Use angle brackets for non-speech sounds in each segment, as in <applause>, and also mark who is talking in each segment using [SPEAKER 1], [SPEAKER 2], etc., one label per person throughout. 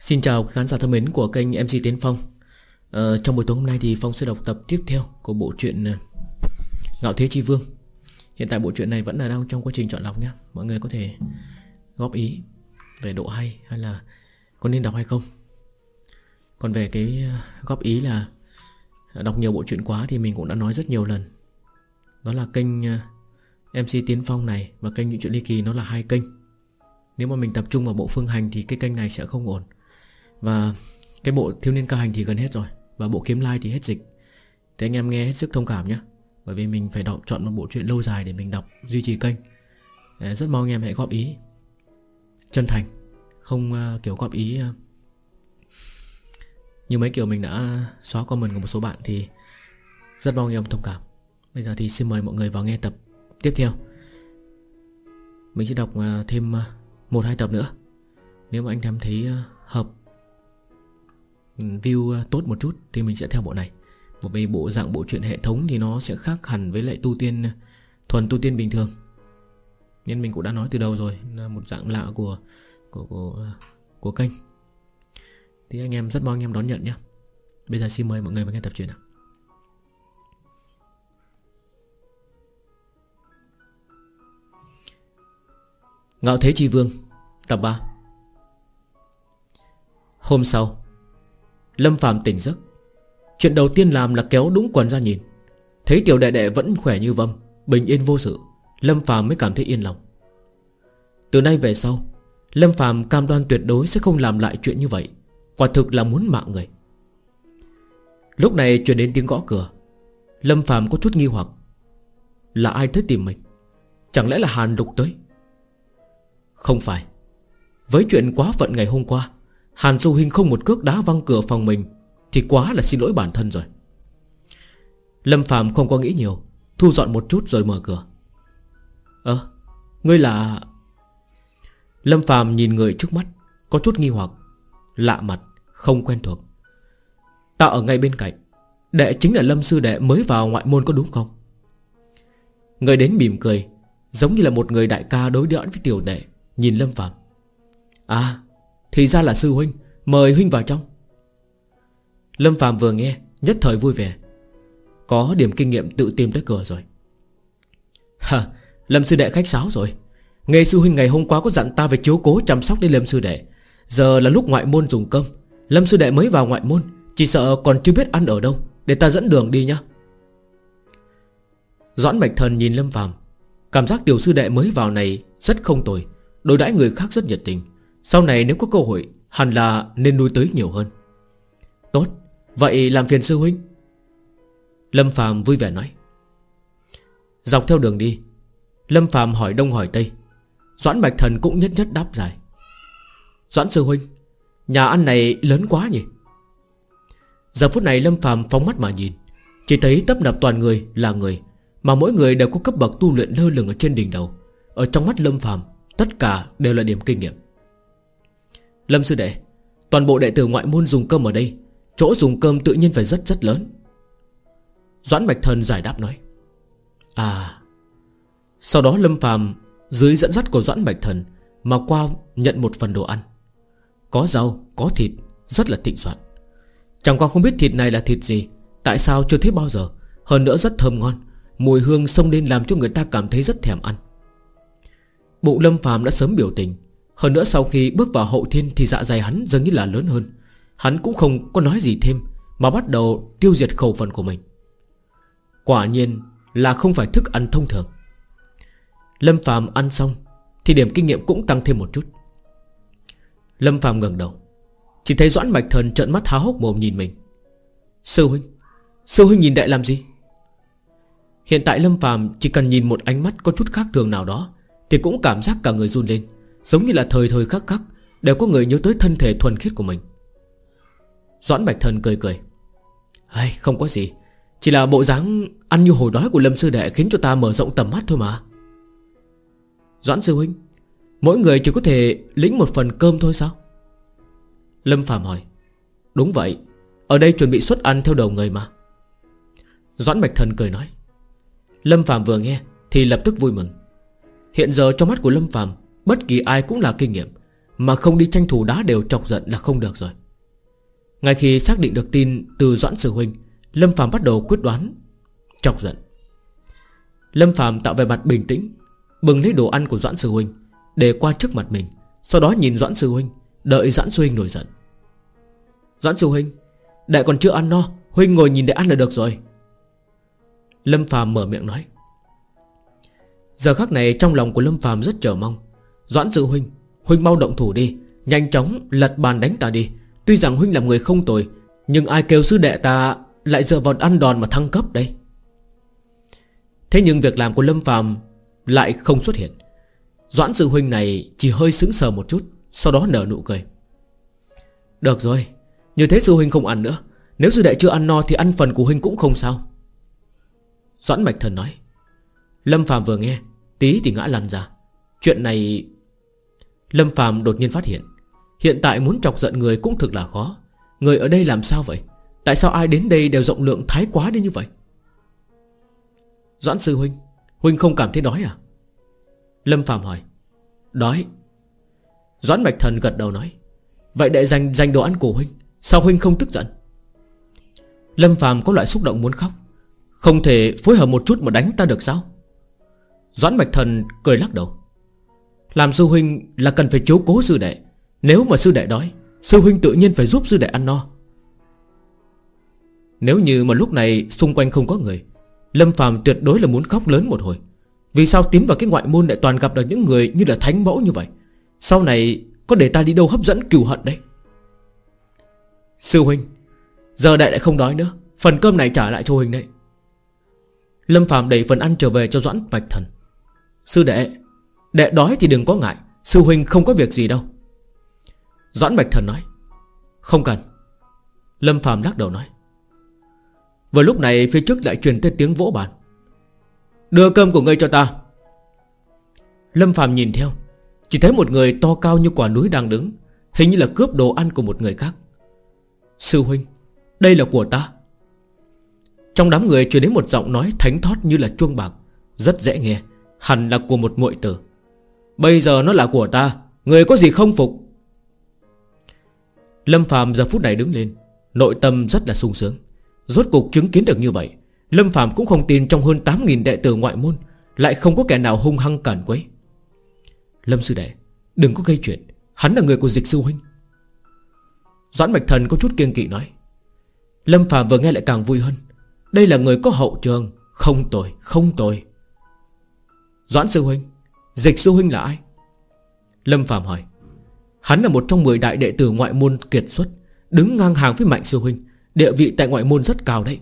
[SPEAKER 1] Xin chào khán giả thân mến của kênh MC Tiến Phong. Ờ, Trong buổi tối hôm nay thì Phong sẽ đọc tập tiếp theo của bộ truyện ờ, Ngạo Thế Chi Vương. Hiện tại bộ truyện này vẫn là đang trong quá trình chọn lọc nhé Mọi người có thể góp ý về độ hay hay là có nên đọc hay không. Còn về cái ờ, góp ý là đọc nhiều bộ truyện quá thì mình cũng đã nói rất nhiều lần. Đó là kênh ờ, MC Tiến Phong này và kênh Những Chuyện Ly Kỳ nó là hai kênh. Nếu mà mình tập trung vào bộ phương hành thì cái kênh này sẽ không ổn và cái bộ thiếu niên ca hành thì gần hết rồi. Và bộ kiếm lai thì hết dịch. Thế anh em nghe hết sức thông cảm nhé. Bởi vì mình phải đọc, chọn một bộ truyện lâu dài để mình đọc Duy trì kênh. Ờ, rất mong anh em hãy góp ý. Chân thành. Không ờ, kiểu góp ý ờ, Như mấy kiểu mình đã xóa comment của một số bạn Thì rất mong anh em thông cảm. Bây giờ thì xin mời mọi người vào nghe tập tiếp theo. Mình sẽ đọc thêm một hai tập nữa. Nếu mà anh em thấy hợp view ờ, tốt một chút Thì mình sẽ theo bộ này. Bởi vì bộ dạng bộ truyện hệ thống Thì nó sẽ khác hẳn với lại tu tiên ờ, Thuần tu tiên bình thường. Nên mình cũng đã nói từ đầu rồi Là một dạng lạ của Của, của, ờ, của kênh. Thì anh em rất mong anh em đón nhận nhé Bây giờ xin mời mọi người vào nghe tập truyện nào. Ngạo Thế Chi Vương Tập 3 Hôm sau. Lâm Phạm tỉnh giấc. Chuyện đầu tiên làm là kéo đúng quần ra nhìn. Thấy tiểu đệ đệ vẫn khỏe như vâm, Bình yên vô sự, Lâm Phạm mới cảm thấy yên lòng. Từ nay về sau, Lâm Phạm cam đoan tuyệt đối sẽ không làm lại chuyện như vậy, Quả thực là muốn mạng người. Lúc này truyền đến tiếng gõ cửa. Lâm Phạm có chút nghi hoặc. Là ai tới tìm mình? Chẳng lẽ là Hàn Lục tới? Không phải. Với chuyện quá phận ngày hôm qua Hàn Du Hinh không một cước đá văng cửa phòng mình, Thì quá là xin lỗi bản thân rồi. Lâm Phạm không có nghĩ nhiều, Thu dọn một chút rồi mở cửa. Ơ, Ngươi là Lâm Phạm nhìn người trước mắt, Có chút nghi hoặc, Lạ mặt, Không quen thuộc. Ta ở ngay bên cạnh, Đệ chính là Lâm Sư Đệ mới vào ngoại môn có đúng không? Người đến mỉm cười, Giống như là một người đại ca đối đỡ với tiểu đệ, Nhìn Lâm Phạm À thì ra là sư huynh, Mời huynh vào trong. Lâm Phạm vừa nghe, Nhất thời vui vẻ. Có điểm kinh nghiệm tự tìm tới cửa rồi. Hả, Lâm sư đệ khách sáo rồi. Nghe sư huynh ngày hôm qua có dặn ta về chiếu cố chăm sóc đến Lâm sư đệ. Giờ là lúc ngoại môn dùng cơm. Lâm sư đệ mới vào ngoại môn, Chỉ sợ còn chưa biết ăn ở đâu. Để ta dẫn đường đi nhá. Doãn Bạch Thần nhìn Lâm Phạm Cảm giác tiểu sư đệ mới vào này Rất không tồi. Đối đãi người khác rất nhiệt tình sau này nếu có cơ hội, Hẳn là nên nuôi tới nhiều hơn. Tốt, Vậy làm phiền sư huynh. Lâm Phạm vui vẻ nói. Dọc theo đường đi, Lâm Phạm hỏi đông hỏi tây. Doãn Bạch Thần cũng nhất nhất đáp dài. Doãn sư huynh, Nhà ăn này lớn quá nhỉ? Giờ phút này Lâm Phạm phóng mắt mà nhìn. Chỉ thấy tấp nập toàn người là người, Mà mỗi người đều có cấp bậc tu luyện lơ lửng ở trên đỉnh đầu. Ở trong mắt Lâm Phạm Tất cả đều là điểm kinh nghiệm. Lâm sư đệ Toàn bộ đệ tử ngoại môn dùng cơm ở đây Chỗ dùng cơm tự nhiên phải rất rất lớn. Doãn Bạch Thần giải đáp nói À Sau đó Lâm Phàm Dưới dẫn dắt của Doãn Bạch Thần Mà qua nhận một phần đồ ăn. Có rau, có thịt Rất là thịnh soạn. Chẳng qua không biết thịt này là thịt gì Tại sao chưa thấy bao giờ. Hơn nữa rất thơm ngon Mùi hương xông lên làm cho người ta cảm thấy rất thèm ăn. Bụng Lâm Phàm đã sớm biểu tình hơn nữa sau khi bước vào hậu thiên Thì dạ dày hắn dường như là lớn hơn. Hắn cũng không có nói gì thêm, Mà bắt đầu tiêu diệt khẩu phần của mình. Quả nhiên là không phải thức ăn thông thường. Lâm Phạm ăn xong Thì điểm kinh nghiệm cũng tăng thêm một chút. Lâm Phạm ngẩng đầu, Chỉ thấy Doãn Mạch Thần trợn mắt há hốc mồm nhìn mình. Sư huynh Sư huynh nhìn đại làm gì? Hiện tại Lâm Phạm chỉ cần nhìn một ánh mắt có chút khác thường nào đó Thì cũng cảm giác cả người run lên. Giống như là thời thời khắc khắc, Đều có người nhớ tới thân thể thuần khiết của mình. Doãn Bạch Thần cười cười. Hay không có gì. Chỉ là bộ dáng ăn như hồi đói của Lâm Sư Đệ Khiến cho ta mở rộng tầm mắt thôi mà. Doãn Sư Huynh, Mỗi người chỉ có thể lĩnh một phần cơm thôi sao? Lâm Phạm hỏi. Đúng vậy, Ở đây chuẩn bị xuất ăn theo đầu người mà. Doãn Bạch Thần cười nói. Lâm Phạm vừa nghe Thì lập tức vui mừng. Hiện giờ trong mắt của Lâm Phạm Bất kỳ ai cũng là kinh nghiệm, Mà không đi tranh thủ đá đều chọc giận là không được rồi. Ngay khi xác định được tin từ Doãn Sư Huynh, Lâm Phạm bắt đầu quyết đoán, Chọc giận. Lâm Phạm tạo về mặt bình tĩnh, Bừng lấy đồ ăn của Doãn Sư Huynh, Để qua trước mặt mình, Sau đó nhìn Doãn Sư Huynh, Đợi Doãn Sư Huynh nổi giận. Doãn Sư Huynh, Đại còn chưa ăn no, Huynh ngồi nhìn để ăn là được rồi. Lâm Phạm mở miệng nói. Giờ khắc này trong lòng của Lâm Phạm rất chờ mong Doãn Sư Huynh Huynh mau động thủ đi, Nhanh chóng lật bàn đánh ta đi. Tuy rằng Huynh là người không tồi, Nhưng ai kêu sư đệ ta Lại dựa vào ăn đòn mà thăng cấp đây? Thế nhưng việc làm của Lâm Phạm Lại không xuất hiện. Doãn Sư Huynh này chỉ hơi sững sờ một chút, Sau đó nở nụ cười. Được rồi, Như thế Sư Huynh không ăn nữa. Nếu sư đệ chưa ăn no thì ăn phần của Huynh cũng không sao. Doãn Mạch Thần nói. Lâm Phạm vừa nghe, Tí thì ngã lăn ra. Chuyện này Lâm Phạm đột nhiên phát hiện Hiện tại muốn chọc giận người cũng thực là khó. Người ở đây làm sao vậy? Tại sao ai đến đây đều rộng lượng thái quá đến như vậy? Doãn sư huynh Huynh không cảm thấy đói à? Lâm Phạm hỏi. Đói. Doãn Mạch Thần gật đầu nói. Vậy để dành dành đồ ăn của Huynh, Sao Huynh không tức giận? Lâm Phạm có loại xúc động muốn khóc. Không thể phối hợp một chút mà đánh ta được sao? Doãn Mạch Thần cười lắc đầu. Làm sư huynh là cần phải chiếu cố sư đệ. Nếu mà sư đệ đói Sư huynh tự nhiên phải giúp sư đệ ăn no. Nếu như mà lúc này xung quanh không có người, Lâm Phạm tuyệt đối là muốn khóc lớn một hồi. Vì sao tiến vào cái ngoại môn lại toàn gặp được những người như là thánh mẫu như vậy? Sau này có để ta đi đâu hấp dẫn cừu hận đấy? Sư huynh, Giờ đại lại không đói nữa, Phần cơm này trả lại cho huynh đấy. Lâm Phạm đẩy phần ăn trở về cho Doãn Bạch Thần. Sư đệ Đệ đói thì đừng có ngại, Sư huynh không có việc gì đâu. Doãn Bạch Thần nói, Không cần. Lâm Phạm lắc đầu nói, Vừa lúc này phía trước lại truyền tới tiếng vỗ bàn. Đưa cơm của ngươi cho ta. Lâm Phạm nhìn theo, Chỉ thấy một người to cao như quả núi đang đứng, Hình như là cướp đồ ăn của một người khác. Sư huynh, Đây là của ta. Trong đám người truyền đến một giọng nói thánh thót như là chuông bạc, Rất dễ nghe, Hẳn là của một muội tử. Bây giờ nó là của ta Người có gì không phục? Lâm Phạm giờ phút này đứng lên Nội tâm rất là sung sướng. Rốt cuộc chứng kiến được như vậy Lâm Phạm cũng không tin trong hơn 8.000 đệ tử ngoại môn Lại không có kẻ nào hung hăng cản quấy. Lâm Sư Đệ Đừng có gây chuyện Hắn là người của dịch sư huynh. Doãn Bạch Thần có chút kiêng kỵ nói. Lâm Phạm vừa nghe lại càng vui hơn. Đây là người có hậu trường Không tồi, không tồi. Doãn Sư Huynh Dịch Sư Huynh là ai? Lâm Phạm hỏi. Hắn là một trong 10 đại đệ tử ngoại môn kiệt xuất, Đứng ngang hàng với Mạnh Sư Huynh. Địa vị tại ngoại môn rất cao đấy.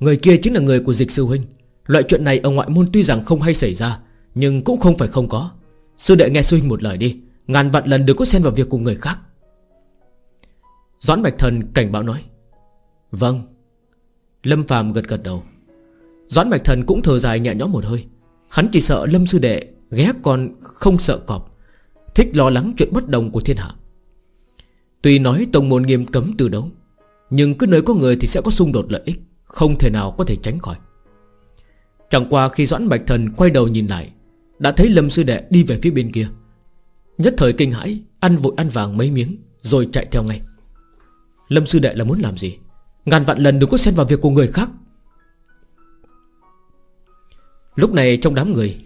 [SPEAKER 1] Người kia chính là người của dịch sư huynh. Loại chuyện này ở ngoại môn tuy rằng không hay xảy ra, Nhưng cũng không phải không có. Sư đệ nghe sư huynh một lời đi, Ngàn vạn lần đừng có xen vào việc của người khác. Doãn Bạch Thần cảnh báo nói. Vâng. Lâm Phạm gật gật đầu. Doãn Bạch Thần cũng thở dài nhẹ nhõm một hơi. Hắn chỉ sợ Lâm Sư Đệ ghé con không sợ cọp, Thích lo lắng chuyện bất đồng của thiên hạ. Tuy nói tông môn nghiêm cấm từ đấu, Nhưng cứ nơi có người thì sẽ có xung đột lợi ích, Không thể nào có thể tránh khỏi. Chẳng qua khi Doãn Bạch Thần quay đầu nhìn lại, Đã thấy Lâm Sư Đệ đi về phía bên kia. Nhất thời kinh hãi, Ăn vội ăn vàng mấy miếng, Rồi chạy theo ngay. Lâm Sư Đệ là muốn làm gì? Ngàn vạn lần đừng có xen vào việc của người khác. Lúc này trong đám người,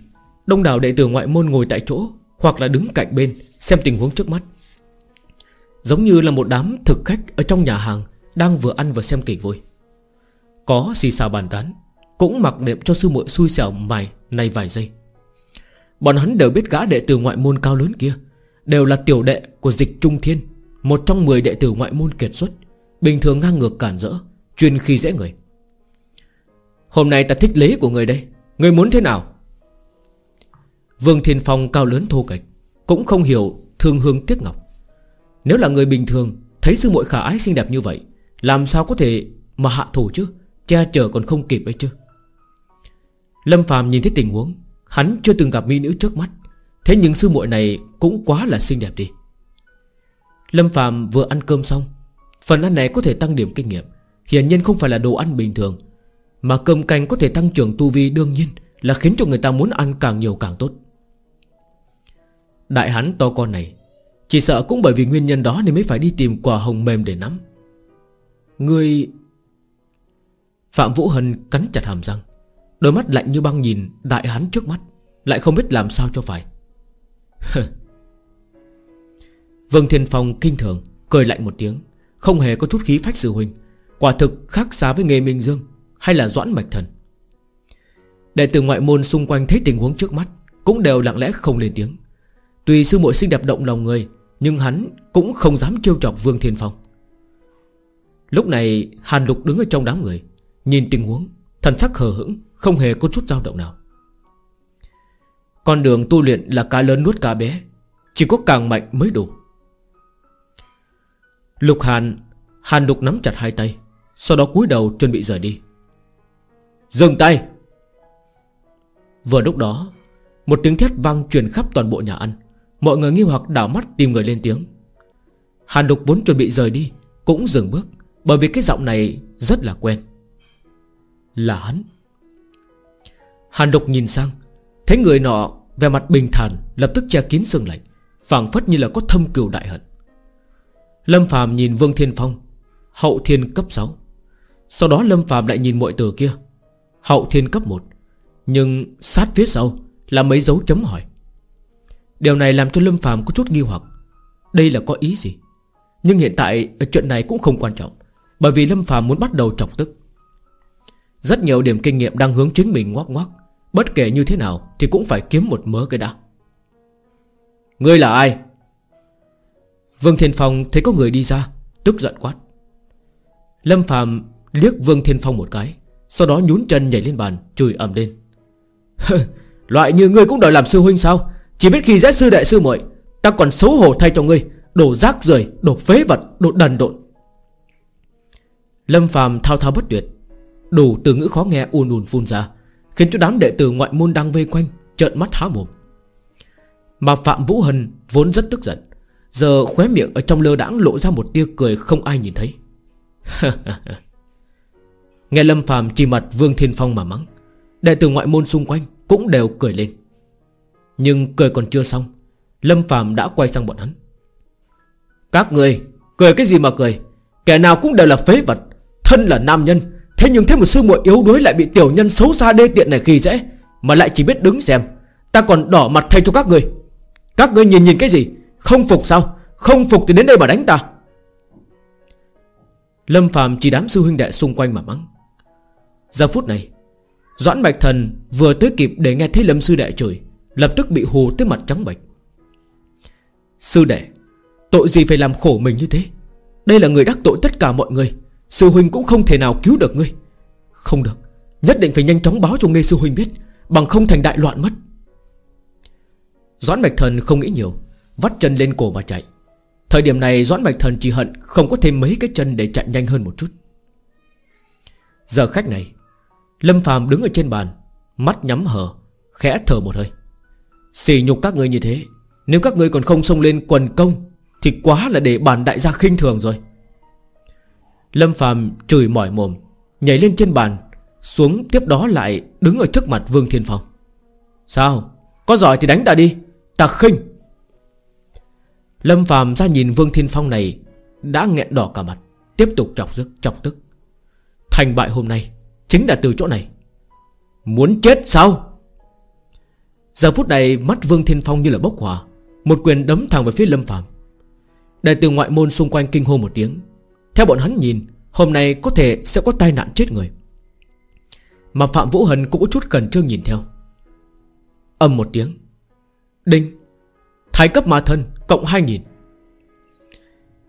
[SPEAKER 1] Đông đảo đệ tử ngoại môn ngồi tại chỗ Hoặc là đứng cạnh bên Xem tình huống trước mắt. Giống như là một đám thực khách Ở trong nhà hàng Đang vừa ăn vừa xem kịch vui Có xì xào bàn tán, Cũng mặc đẹp cho sư muội xui xẻo mày Này vài giây. Bọn hắn đều biết gã đệ tử ngoại môn cao lớn kia Đều là tiểu đệ của dịch trung thiên, Một trong 10 đệ tử ngoại môn kiệt xuất, Bình thường ngang ngược cản rỡ, Chuyên khi dễ người. Hôm nay ta thích lấy của người đây. Người muốn thế nào? Vương Thiên Phong cao lớn thô kệch, Cũng không hiểu thương hương tiếc ngọc. Nếu là người bình thường, Thấy sư muội khả ái xinh đẹp như vậy, Làm sao có thể mà hạ thủ chứ? Che chở còn không kịp ấy chứ. Lâm Phàm nhìn thấy tình huống, Hắn chưa từng gặp mỹ nữ trước mắt. Thế nhưng sư muội này cũng quá là xinh đẹp đi. Lâm Phàm vừa ăn cơm xong, Phần ăn này có thể tăng điểm kinh nghiệm. Hiển nhiên không phải là đồ ăn bình thường mà cơm canh có thể tăng trưởng tu vi đương nhiên Là khiến cho người ta muốn ăn càng nhiều càng tốt. Đại hán to con này, Chỉ sợ cũng bởi vì nguyên nhân đó Nên mới phải đi tìm quả hồng mềm để nắm. Người Phạm Vũ Hân cắn chặt hàm răng, Đôi mắt lạnh như băng nhìn đại hán trước mắt, Lại không biết làm sao cho phải. <laughs> Vương Thiên Phong kinh thường, Cười lạnh một tiếng, Không hề có chút khí phách sự huynh, Quả thực khác xa với nghề Minh Dương. Hay là Doãn Mạch Thần? Đệ tử ngoại môn xung quanh thấy tình huống trước mắt Cũng đều lặng lẽ không lên tiếng. Tuy sư muội xinh đẹp động lòng người, Nhưng hắn cũng không dám trêu chọc Vương Thiên Phong. Lúc này, Hàn Lục đứng ở trong đám người, Nhìn tình huống, Thần sắc hờ hững, Không hề có chút dao động nào. Con đường tu luyện là cá lớn nuốt cá bé, Chỉ có càng mạnh mới đủ. Lục Hàn Hàn Lục nắm chặt hai tay, Sau đó cúi đầu chuẩn bị rời đi. Dừng tay. Vừa lúc đó, Một tiếng thét vang truyền khắp toàn bộ nhà ăn. Mọi người nghi hoặc đảo mắt tìm người lên tiếng. Hàn Lục vốn chuẩn bị rời đi, Cũng dừng bước, Bởi vì cái giọng này rất là quen. Là hắn. Hàn Lục nhìn sang, Thấy người nọ về mặt bình thản, Lập tức che kín sương lạnh, phảng phất như là có thâm cừu đại hận. Lâm Phạm nhìn Vương Thiên Phong, Hậu thiên cấp 6 Sau đó Lâm Phạm lại nhìn mọi tử kia. Hậu thiên cấp 1 Nhưng sát phía sau Là mấy dấu chấm hỏi. Điều này làm cho Lâm Phạm có chút nghi hoặc. Đây là có ý gì? Nhưng hiện tại ờ, chuyện này cũng không quan trọng, Bởi vì Lâm Phạm muốn bắt đầu chọc tức. Rất nhiều điểm kinh nghiệm đang hướng chính mình ngoắc ngoắc Bất kể như thế nào Thì cũng phải kiếm một mớ cái đã. Ngươi là ai? Vương Thiên Phong thấy có người đi ra, Tức giận quát. Lâm Phạm liếc Vương Thiên Phong một cái. Sau đó nhún chân nhảy lên bàn Chửi ầm lên. Loại như ngươi cũng đòi làm sư huynh sao? Chỉ biết khi dễ sư đệ sư muội Ta còn xấu hổ thay cho ngươi Đổ rác rời, đổ phế vật, đổ đần độn. Lâm phàm thao thao bất tuyệt. Đủ từ ngữ khó nghe ùn ùn phun ra Khiến cho đám đệ tử ngoại môn đang vây quanh Trợn mắt há mồm. Mà Phạm Vũ Hân vốn rất tức giận Giờ khóe miệng ở trong lơ đãng lộ ra một tia cười không ai nhìn thấy. <laughs> Nghe Lâm Phạm chỉ mặt Vương Thiên Phong mà mắng, Đệ tử ngoại môn xung quanh Cũng đều cười lên. Nhưng cười còn chưa xong, Lâm Phạm đã quay sang bọn hắn. Các người, Cười cái gì mà cười? Kẻ nào cũng đều là phế vật, Thân là nam nhân. Thế nhưng thế một sư muội yếu đuối lại bị tiểu nhân xấu xa đê tiện này khi dễ, Mà lại chỉ biết đứng xem. Ta còn đỏ mặt thay cho các người. Các người nhìn nhìn cái gì? Không phục sao? Không phục thì đến đây mà đánh ta. Lâm Phạm chỉ đám sư huynh đệ xung quanh mà mắng. Giờ phút này, Doãn Bạch Thần vừa tới kịp để nghe thấy Lâm Sư Đệ chửi, Lập tức bị hù tới mặt trắng bạch Sư Đệ, Tội gì phải làm khổ mình như thế? Đây là người đắc tội tất cả mọi người, Sư Huynh cũng không thể nào cứu được ngươi. Không được, Nhất định phải nhanh chóng báo cho nghe Sư Huynh biết, Bằng không thành đại loạn mất. Doãn Bạch Thần không nghĩ nhiều, Vắt chân lên cổ mà chạy. Thời điểm này, Doãn Bạch Thần chỉ hận Không có thêm mấy cái chân để chạy nhanh hơn một chút. Giờ khách này Lâm Phàm đứng ở trên bàn, Mắt nhắm hờ, Khẽ thở một hơi. Xỉ nhục các người như thế, Nếu các người còn không xông lên quần công, Thì quá là để bản đại gia khinh thường rồi. Lâm Phàm chửi mỏi mồm, Nhảy lên trên bàn, Xuống tiếp đó lại đứng ở trước mặt Vương Thiên Phong. Sao? Có giỏi thì đánh ta đi, Ta khinh. Lâm Phàm ra nhìn Vương Thiên Phong này, Đã nghẹn đỏ cả mặt, Tiếp tục chọc tức chọc tức. Thành bại hôm nay Chính là từ chỗ này. Muốn chết sao? Giờ phút này, mắt Vương Thiên Phong như là bốc hỏa, Một quyền đấm thẳng về phía Lâm Phàm. Đại từ ngoại môn xung quanh kinh hô một tiếng. Theo bọn hắn nhìn, Hôm nay có thể sẽ có tai nạn chết người. Mà Phạm Vũ Hân cũng có chút cần trương nhìn theo. Âm một tiếng. Đinh. Thái cấp ma thân, Cộng 2.000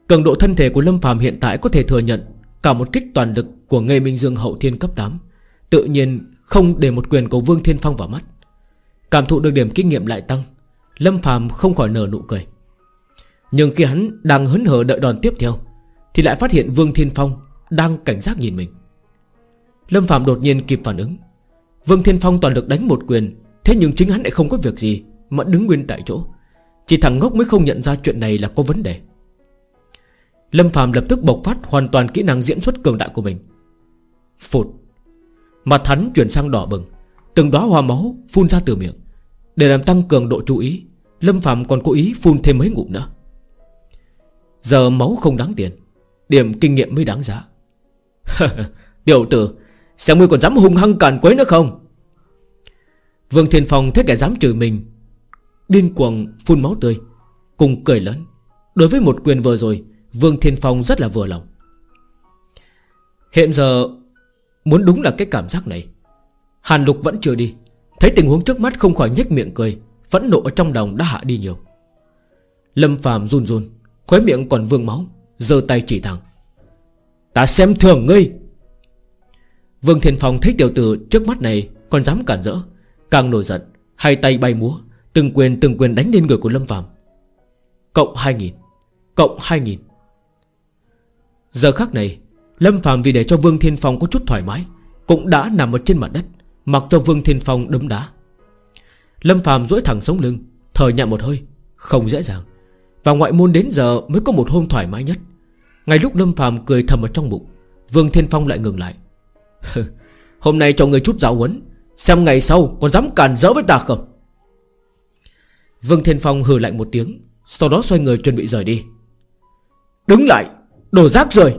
[SPEAKER 1] Cường độ thân thể của Lâm Phàm hiện tại có thể thừa nhận Cả một kích toàn lực của Nghê Minh Dương hậu thiên cấp 8 Tự nhiên không để một quyền của Vương Thiên Phong vào mắt. Cảm thụ được điểm kinh nghiệm lại tăng, Lâm Phàm không khỏi nở nụ cười. Nhưng khi hắn đang hấn hở đợi đòn tiếp theo, Thì lại phát hiện Vương Thiên Phong Đang cảnh giác nhìn mình. Lâm Phàm đột nhiên kịp phản ứng. Vương Thiên Phong toàn lực đánh một quyền, Thế nhưng chính hắn lại không có việc gì Mà đứng nguyên tại chỗ. Chỉ thằng ngốc mới không nhận ra chuyện này là có vấn đề. Lâm Phạm lập tức bộc phát hoàn toàn kỹ năng diễn xuất cường đại của mình. Phụt. Mặt hắn chuyển sang đỏ bừng, Từng đóa hoa máu phun ra từ miệng. Để làm tăng cường độ chú ý, Lâm Phạm còn cố ý phun thêm mấy ngụm nữa. Giờ máu không đáng tiền, Điểm kinh nghiệm mới đáng giá. <laughs> Tiểu tử, Xem ngươi còn dám hung hăng càn quấy nữa không? Vương Thiên Phong thấy kẻ dám chửi mình, Điên cuồng phun máu tươi, Cùng cười lớn. Đối với một quyền vừa rồi Vương Thiên Phong rất là vừa lòng. Hiện giờ, Muốn đúng là cái cảm giác này. Hàn Lục vẫn chưa đi. Thấy tình huống trước mắt không khỏi nhếch miệng cười, Phẫn nộ ở trong đồng đã hạ đi nhiều. Lâm Phạm run run, Khóe miệng còn vương máu, giơ tay chỉ thẳng. Ta xem thường ngươi. Vương Thiên Phong thấy tiểu tử trước mắt này Còn dám cản rỡ, Càng nổi giận, Hai tay bay múa, Từng quyền từng quyền đánh lên người của Lâm Phạm Cộng 2.000 Cộng 2.000 Giờ khắc này, Lâm Phạm vì để cho Vương Thiên Phong có chút thoải mái, Cũng đã nằm ở trên mặt đất, Mặc cho Vương Thiên Phong đấm đá. Lâm Phạm duỗi thẳng sống lưng, Thở nhẹ một hơi, Không dễ dàng. Và ngoại môn đến giờ mới có một hôm thoải mái nhất. Ngay lúc Lâm Phạm cười thầm ở trong bụng, Vương Thiên Phong lại ngừng lại. <laughs> Hôm nay cho người chút giáo huấn, Xem ngày sau còn dám cản rỡ với ta không? Vương Thiên Phong hừ lạnh một tiếng, Sau đó xoay người chuẩn bị rời đi. Đứng lại! Đổ rác rời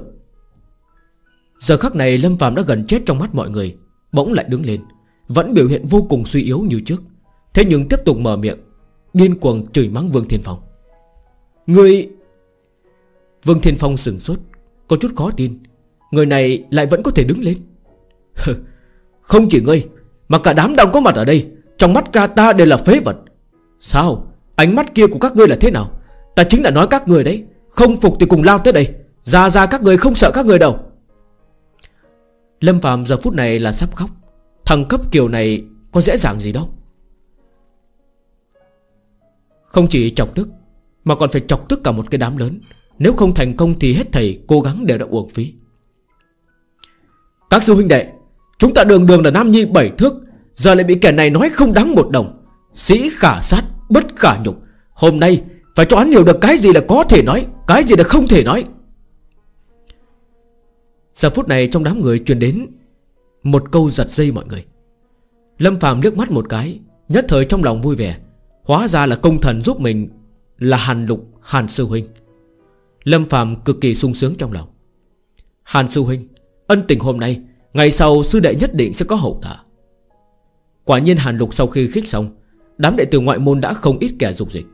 [SPEAKER 1] Giờ khắc này Lâm Phạm đã gần chết trong mắt mọi người, Bỗng lại đứng lên, Vẫn biểu hiện vô cùng suy yếu như trước. Thế nhưng tiếp tục mở miệng, Điên cuồng chửi mắng Vương Thiên Phong. Người, Vương Thiên Phong sừng sốt, Có chút khó tin. Người này lại vẫn có thể đứng lên. Không chỉ ngươi, Mà cả đám đang có mặt ở đây, Trong mắt ca ta đều là phế vật. Sao, Ánh mắt kia của các ngươi là thế nào? Ta chính là nói các người đấy, Không phục thì cùng lao tới đây. Ra ra các người không sợ các người đâu. Lâm Phạm giờ phút này là sắp khóc. Thằng cấp kiều này có dễ dàng gì đâu. Không chỉ chọc tức, Mà còn phải chọc tức cả một cái đám lớn. Nếu không thành công thì hết thầy cố gắng đều đã uổng phí. Các sư huynh đệ, Chúng ta đường đường là nam nhi bảy thước, Giờ lại bị kẻ này nói không đáng một đồng. Sĩ khả sát, bất khả nhục. Hôm nay phải cho hắn hiểu được cái gì là có thể nói, Cái gì là không thể nói. Giờ phút này trong đám người truyền đến Một câu giật dây mọi người. Lâm Phạm liếc mắt một cái, Nhất thời trong lòng vui vẻ. Hóa ra là công thần giúp mình Là Hàn Lục, Hàn Sư Huynh. Lâm Phạm cực kỳ sung sướng trong lòng. Hàn Sư Huynh, Ân tình hôm nay, Ngày sau sư đệ nhất định sẽ có hậu tạ. Quả nhiên Hàn Lục sau khi khích xong, Đám đệ tử ngoại môn đã không ít kẻ dục dịch.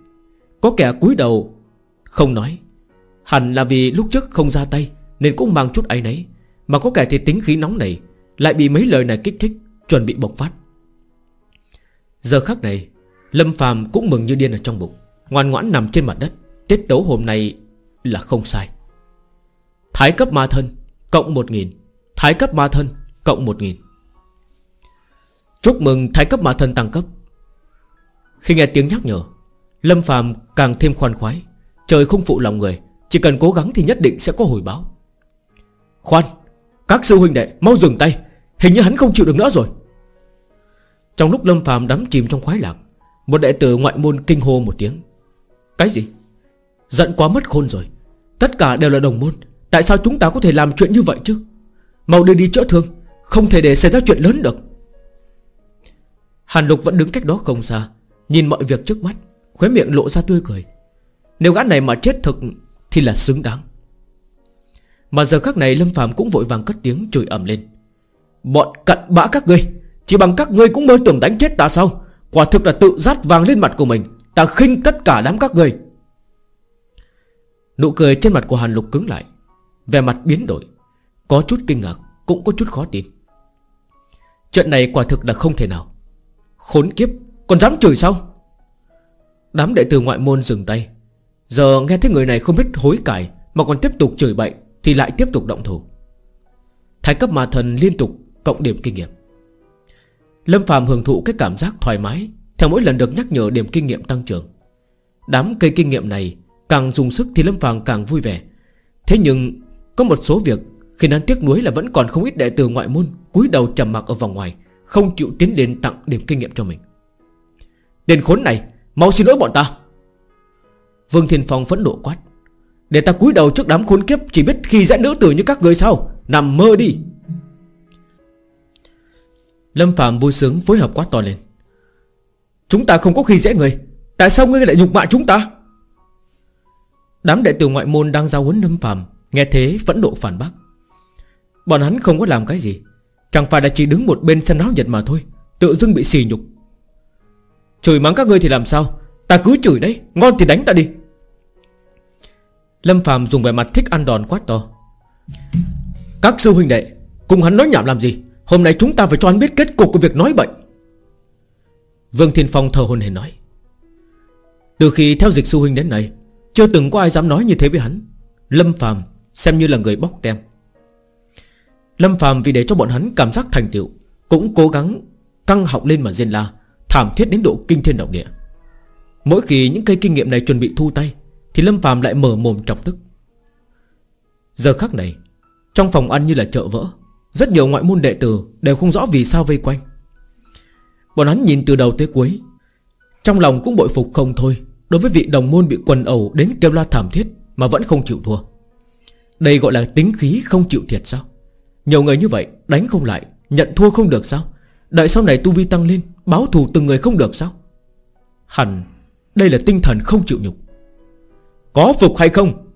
[SPEAKER 1] Có kẻ cúi đầu Không nói. Hẳn là vì lúc trước không ra tay nên cũng mang chút ấy nấy Mà có kẻ thì tính khí nóng này, Lại bị mấy lời này kích thích, Chuẩn bị bộc phát. Giờ khắc này, Lâm phàm cũng mừng như điên ở trong bụng. Ngoan ngoãn nằm trên mặt đất, Tiết tấu hôm nay là không sai. Thái cấp ma thân Cộng 1.000 Thái cấp ma thân Cộng 1.000 Chúc mừng thái cấp ma thân tăng cấp. Khi nghe tiếng nhắc nhở, Lâm phàm càng thêm khoan khoái. Trời không phụ lòng người, Chỉ cần cố gắng thì nhất định sẽ có hồi báo. Khoan, Các sư huynh đệ, mau dừng tay. Hình như hắn không chịu được nữa rồi. Trong lúc Lâm phàm đắm chìm trong khoái lạc, Một đệ tử ngoại môn kinh hô một tiếng. Cái gì? Giận quá mất khôn rồi. Tất cả đều là đồng môn. Tại sao chúng ta có thể làm chuyện như vậy chứ? Mau đưa đi chữa thương, Không thể để xảy ra chuyện lớn được. Hàn Lục vẫn đứng cách đó không xa, Nhìn mọi việc trước mắt, Khóe miệng lộ ra tươi cười. Nếu gã này mà chết thực Thì là xứng đáng. Mà giờ khắc này Lâm Phạm cũng vội vàng cất tiếng chửi ẩm lên. Bọn cặn bã các ngươi, Chỉ bằng các ngươi cũng mơ tưởng đánh chết ta sao? Quả thực là tự rát vàng lên mặt của mình, Ta khinh tất cả đám các ngươi. Nụ cười trên mặt của Hàn Lục cứng lại Về mặt biến đổi, Có chút kinh ngạc, Cũng có chút khó tin. Chuyện này quả thực là không thể nào. Khốn kiếp, Còn dám chửi sao? Đám đệ tử ngoại môn dừng tay. Giờ nghe thấy người này không biết hối cải, Mà còn tiếp tục chửi bậy. Thì lại tiếp tục động thủ. Thái cấp ma thần liên tục cộng điểm kinh nghiệm. Lâm phàm hưởng thụ cái cảm giác thoải mái, Theo mỗi lần được nhắc nhở điểm kinh nghiệm tăng trưởng. Đám cây kinh nghiệm này Càng dùng sức thì Lâm phàm càng vui vẻ. Thế nhưng, Có một số việc Khi hắn tiếc nuối là vẫn còn không ít đệ tử ngoại môn cúi đầu trầm mặc ở vòng ngoài, Không chịu tiến đến tặng điểm kinh nghiệm cho mình. Đền khốn này, Mau xin lỗi bọn ta. Vương Thiên Phong phẫn nộ quát. Để ta cúi đầu trước đám khốn kiếp, Chỉ biết khi dễ nữ tử như các người sao Nằm mơ đi. Lâm Phạm vui sướng phối hợp quá to lên. Chúng ta không có khi dễ người. Tại sao ngươi lại nhục mạ chúng ta? Đám đệ tử ngoại môn đang giao huấn Lâm Phạm Nghe thế phẫn độ phản bác. Bọn hắn không có làm cái gì. Chẳng phải là chỉ đứng một bên sân náo nhiệt mà thôi, Tự dưng bị xì nhục. Chửi mắng các ngươi thì làm sao? Ta cứ chửi đấy, Ngon thì đánh ta đi. Lâm Phạm dùng vẻ mặt thích ăn đòn quát to. Các sư huynh đệ, Cùng hắn nói nhảm làm gì? Hôm nay chúng ta phải cho hắn biết kết cục của việc nói bệnh Vương Thiên Phong thờ hồn hề nói. Từ khi theo dịch sư huynh đến nay, Chưa từng có ai dám nói như thế với hắn. Lâm Phạm xem như là người bóc tem. Lâm Phạm vì để cho bọn hắn cảm giác thành tựu, Cũng cố gắng căng học lên mà rên la, Thảm thiết đến độ kinh thiên động địa. Mỗi khi những cây kinh nghiệm này chuẩn bị thu tay thì Lâm Phạm lại mở mồm trọng tức. Giờ khắc này, Trong phòng ăn như là chợ vỡ, Rất nhiều ngoại môn đệ tử Đều không rõ vì sao vây quanh. Bọn hắn nhìn từ đầu tới cuối, Trong lòng cũng bội phục không thôi Đối với vị đồng môn bị quần ẩu đến kêu la thảm thiết Mà vẫn không chịu thua. Đây gọi là tính khí không chịu thiệt sao? Nhiều người như vậy đánh không lại, Nhận thua không được sao? Đợi sau này tu vi tăng lên, Báo thù từng người không được sao? Hẳn đây là tinh thần không chịu nhục. Có phục hay không?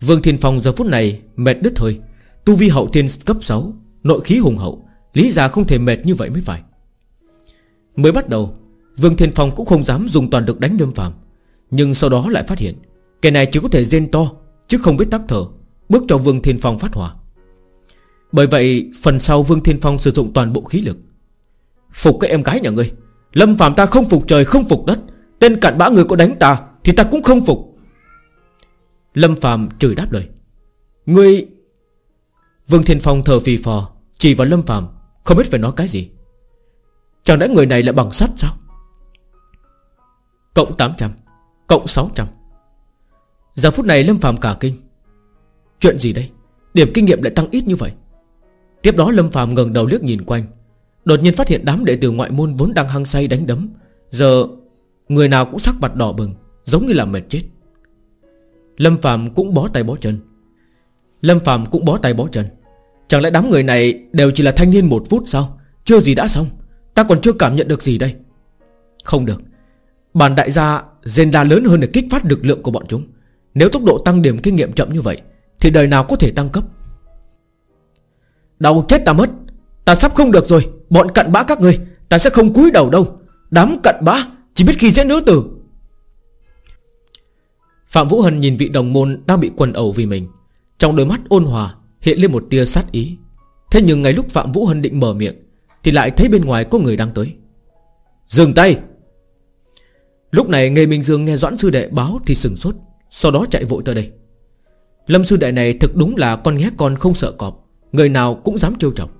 [SPEAKER 1] Vương Thiên Phong giờ phút này Mệt đứt hơi. Tu vi hậu thiên cấp 6 Nội khí hùng hậu, Lý ra không thể mệt như vậy mới phải. Mới bắt đầu, Vương Thiên Phong cũng không dám dùng toàn lực đánh Lâm Phạm Nhưng sau đó lại phát hiện, Kẻ này chỉ có thể rên to, Chứ không biết tắc thở, Bước cho Vương Thiên Phong phát hỏa. Bởi vậy, phần sau Vương Thiên Phong sử dụng toàn bộ khí lực. Phục cái em gái nhà ngươi, Lâm Phạm ta không phục trời, không phục đất, Tên cặn bã người có đánh ta thì ta cũng không phục. Lâm Phạm chửi đáp lời. Ngươi, Vương Thiên Phong thờ phì phò, Chỉ vào Lâm Phạm Không biết phải nói cái gì. Chẳng lẽ người này là bằng sắt sao? Cộng 800 Cộng 600 Giờ phút này Lâm Phạm cả kinh. Chuyện gì đây? Điểm kinh nghiệm lại tăng ít như vậy. Tiếp đó Lâm Phạm ngẩng đầu liếc nhìn quanh. Đột nhiên phát hiện đám đệ tử ngoại môn vốn đang hăng say đánh đấm. Giờ, Người nào cũng sắc mặt đỏ bừng. Giống như là mệt chết. Lâm Phạm cũng bó tay bó chân. Lâm Phạm cũng bó tay bó chân. Chẳng lẽ đám người này đều chỉ là thanh niên một phút sao? Chưa gì đã xong. Ta còn chưa cảm nhận được gì đây. Không được. Bản đại gia Zenda lớn hơn để kích phát lực lượng của bọn chúng. Nếu tốc độ tăng điểm kinh nghiệm chậm như vậy, Thì đời nào có thể tăng cấp? Đau chết ta mất. Ta sắp không được rồi. Bọn cận bã các người Ta sẽ không cúi đầu đâu. Đám cận bã Chỉ biết khi dễ nữ tử. Phạm Vũ Hân nhìn vị đồng môn đang bị quần ẩu vì mình. Trong đôi mắt ôn hòa, Hiện lên một tia sát ý. Thế nhưng ngay lúc Phạm Vũ Hân định mở miệng, Thì lại thấy bên ngoài có người đang tới. Dừng tay! Lúc này Nghề Minh Dương nghe Doãn Sư Đệ báo Thì sừng sốt, Sau đó chạy vội tới đây. Lâm Sư Đệ này thực đúng là con nghé con không sợ cọp, Người nào cũng dám trêu chọc.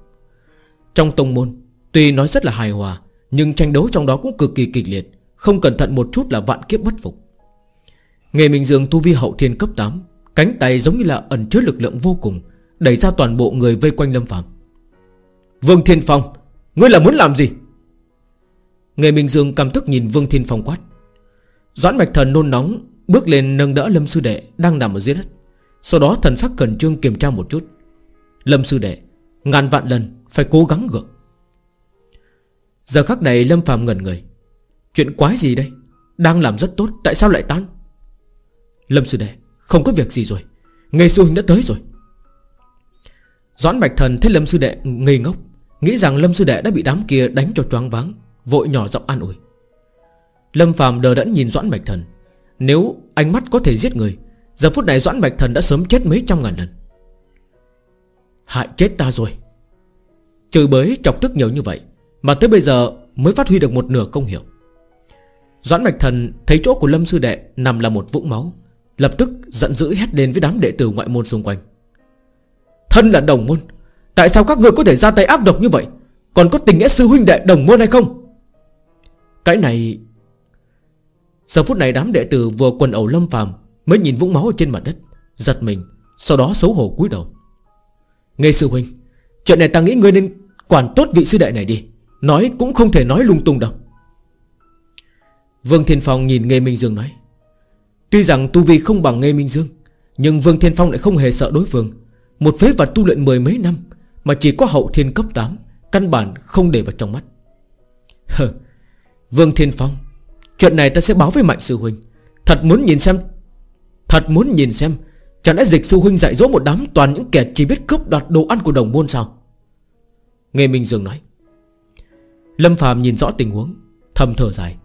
[SPEAKER 1] Trong tông môn, Tuy nói rất là hài hòa, Nhưng tranh đấu trong đó cũng cực kỳ kịch liệt, Không cẩn thận một chút là vạn kiếp bất phục. Nghề Minh Dương tu vi hậu thiên cấp 8 Cánh tay giống như là ẩn chứa lực lượng vô cùng, Đẩy ra toàn bộ người vây quanh Lâm Phạm Vương Thiên Phong, Ngươi là muốn làm gì? Nghề Minh Dương cảm tức nhìn Vương Thiên Phong quát. Doãn Bạch Thần nôn nóng, Bước lên nâng đỡ Lâm Sư Đệ Đang nằm ở dưới đất. Sau đó thần sắc cẩn trương kiểm tra một chút. Lâm Sư Đệ, Ngàn vạn lần phải cố gắng gượng. Giờ khắc này Lâm Phạm ngẩn người. Chuyện quái gì đây? Đang làm rất tốt, Tại sao lại tan Lâm Sư Đệ, Không có việc gì rồi. Nghề sư huynh đã tới rồi. Doãn Bạch Thần thấy Lâm Sư Đệ ngây ngốc, Nghĩ rằng Lâm Sư Đệ đã bị đám kia đánh cho choáng váng, Vội nhỏ giọng an ủi. Lâm Phạm đờ đẫn nhìn Doãn Bạch Thần. Nếu ánh mắt có thể giết người, Giờ phút này Doãn Bạch Thần đã sớm chết mấy trăm ngàn lần. Hại chết ta rồi. Trừ bới chọc tức nhiều như vậy, Mà tới bây giờ mới phát huy được một nửa công hiệu. Doãn Bạch Thần thấy chỗ của Lâm Sư Đệ Nằm là một vũng máu Lập tức giận dữ hét lên với đám đệ tử ngoại môn xung quanh. Thân là đồng môn, Tại sao các người có thể ra tay ác độc như vậy? Còn có tình nghĩa sư huynh đệ đồng môn hay không? Cái này, Giờ phút này đám đệ tử vừa quần ẩu lâm phàm Mới nhìn vũng máu ở trên mặt đất, Giật mình, Sau đó xấu hổ cúi đầu. Nghe sư huynh, Chuyện này ta nghĩ ngươi nên quản tốt vị sư đệ này đi, Nói cũng không thể nói lung tung đâu. Vương Thiên Phong nhìn nghe Minh Dương nói Tuy rằng tu vi không bằng Nghê Minh Dương, Nhưng Vương Thiên Phong lại không hề sợ đối phương. Một phế vật tu luyện mười mấy năm Mà chỉ có hậu thiên cấp 8 Căn bản không để vào trong mắt. Hờ Vương Thiên Phong, Chuyện này ta sẽ báo với Mạnh Sư Huynh. Thật muốn nhìn xem, Thật muốn nhìn xem, Chẳng lẽ dịch sư huynh dạy dỗ một đám toàn những kẻ chỉ biết cướp đoạt đồ ăn của đồng môn sao? Nghe Minh Dương nói. Lâm Phạm nhìn rõ tình huống, Thầm thở dài.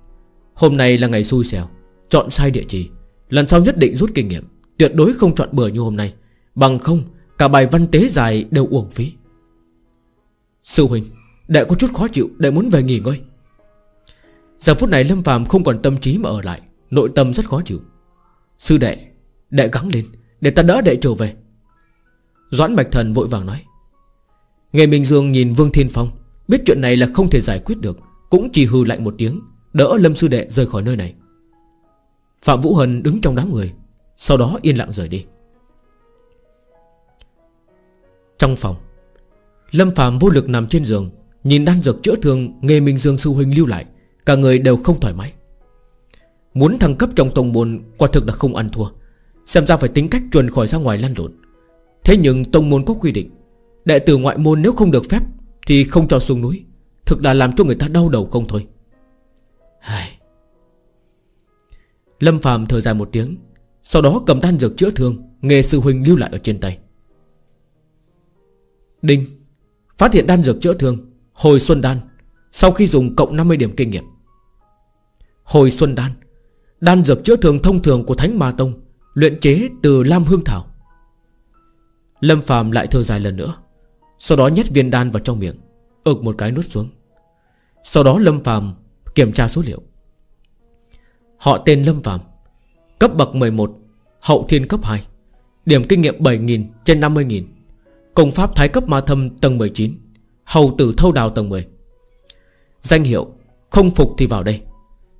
[SPEAKER 1] Hôm nay là ngày xui xẻo, Chọn sai địa chỉ. Lần sau nhất định rút kinh nghiệm. Tuyệt đối không chọn bừa như hôm nay. Bằng không, Cả bài văn tế dài đều uổng phí. Sư huynh Đệ có chút khó chịu, Đệ muốn về nghỉ ngơi. Giờ phút này Lâm phàm không còn tâm trí mà ở lại, Nội tâm rất khó chịu. Sư đệ Đệ gắng lên, Để ta đỡ đệ trở về. Doãn Bạch Thần vội vàng nói. Ngày Minh Dương nhìn Vương Thiên Phong, Biết chuyện này là không thể giải quyết được, Cũng chỉ hư lạnh một tiếng, Đỡ Lâm Sư Đệ rời khỏi nơi này. Phạm Vũ Hân đứng trong đám người, Sau đó yên lặng rời đi. Trong phòng, Lâm Phạm vô lực nằm trên giường, Nhìn đan dược chữa thương Nghề Minh Dương Sư Huynh lưu lại, Cả người đều không thoải mái. Muốn thăng cấp trong tông môn, Quả thực là không ăn thua. Xem ra phải tính cách chuồn khỏi ra ngoài lăn lộn. Thế nhưng tông môn có quy định, Đệ tử ngoại môn nếu không được phép Thì không cho xuống núi, Thực là làm cho người ta đau đầu không thôi. Hài... Lâm Phạm thở dài một tiếng, Sau đó cầm đan dược chữa thương Nghề sư huynh lưu lại ở trên tay. Đinh Phát hiện đan dược chữa thương, Hồi Xuân Đan, Sau khi dùng cộng 50 điểm kinh nghiệm. Hồi Xuân Đan Đan dược chữa thương thông thường của Thánh Ma Tông, Luyện chế từ Lam Hương Thảo. Lâm Phạm lại thở dài lần nữa, Sau đó nhét viên đan vào trong miệng, ực một cái nuốt xuống. Sau đó Lâm Phạm kiểm tra số liệu. Họ tên Lâm Phạm Cấp bậc 11 Hậu thiên cấp 2 Điểm kinh nghiệm 7.000 trên 50.000 Công pháp thái cấp ma thâm tầng 19 Hầu tử thâu đào tầng 10 Danh hiệu Không phục thì vào đây.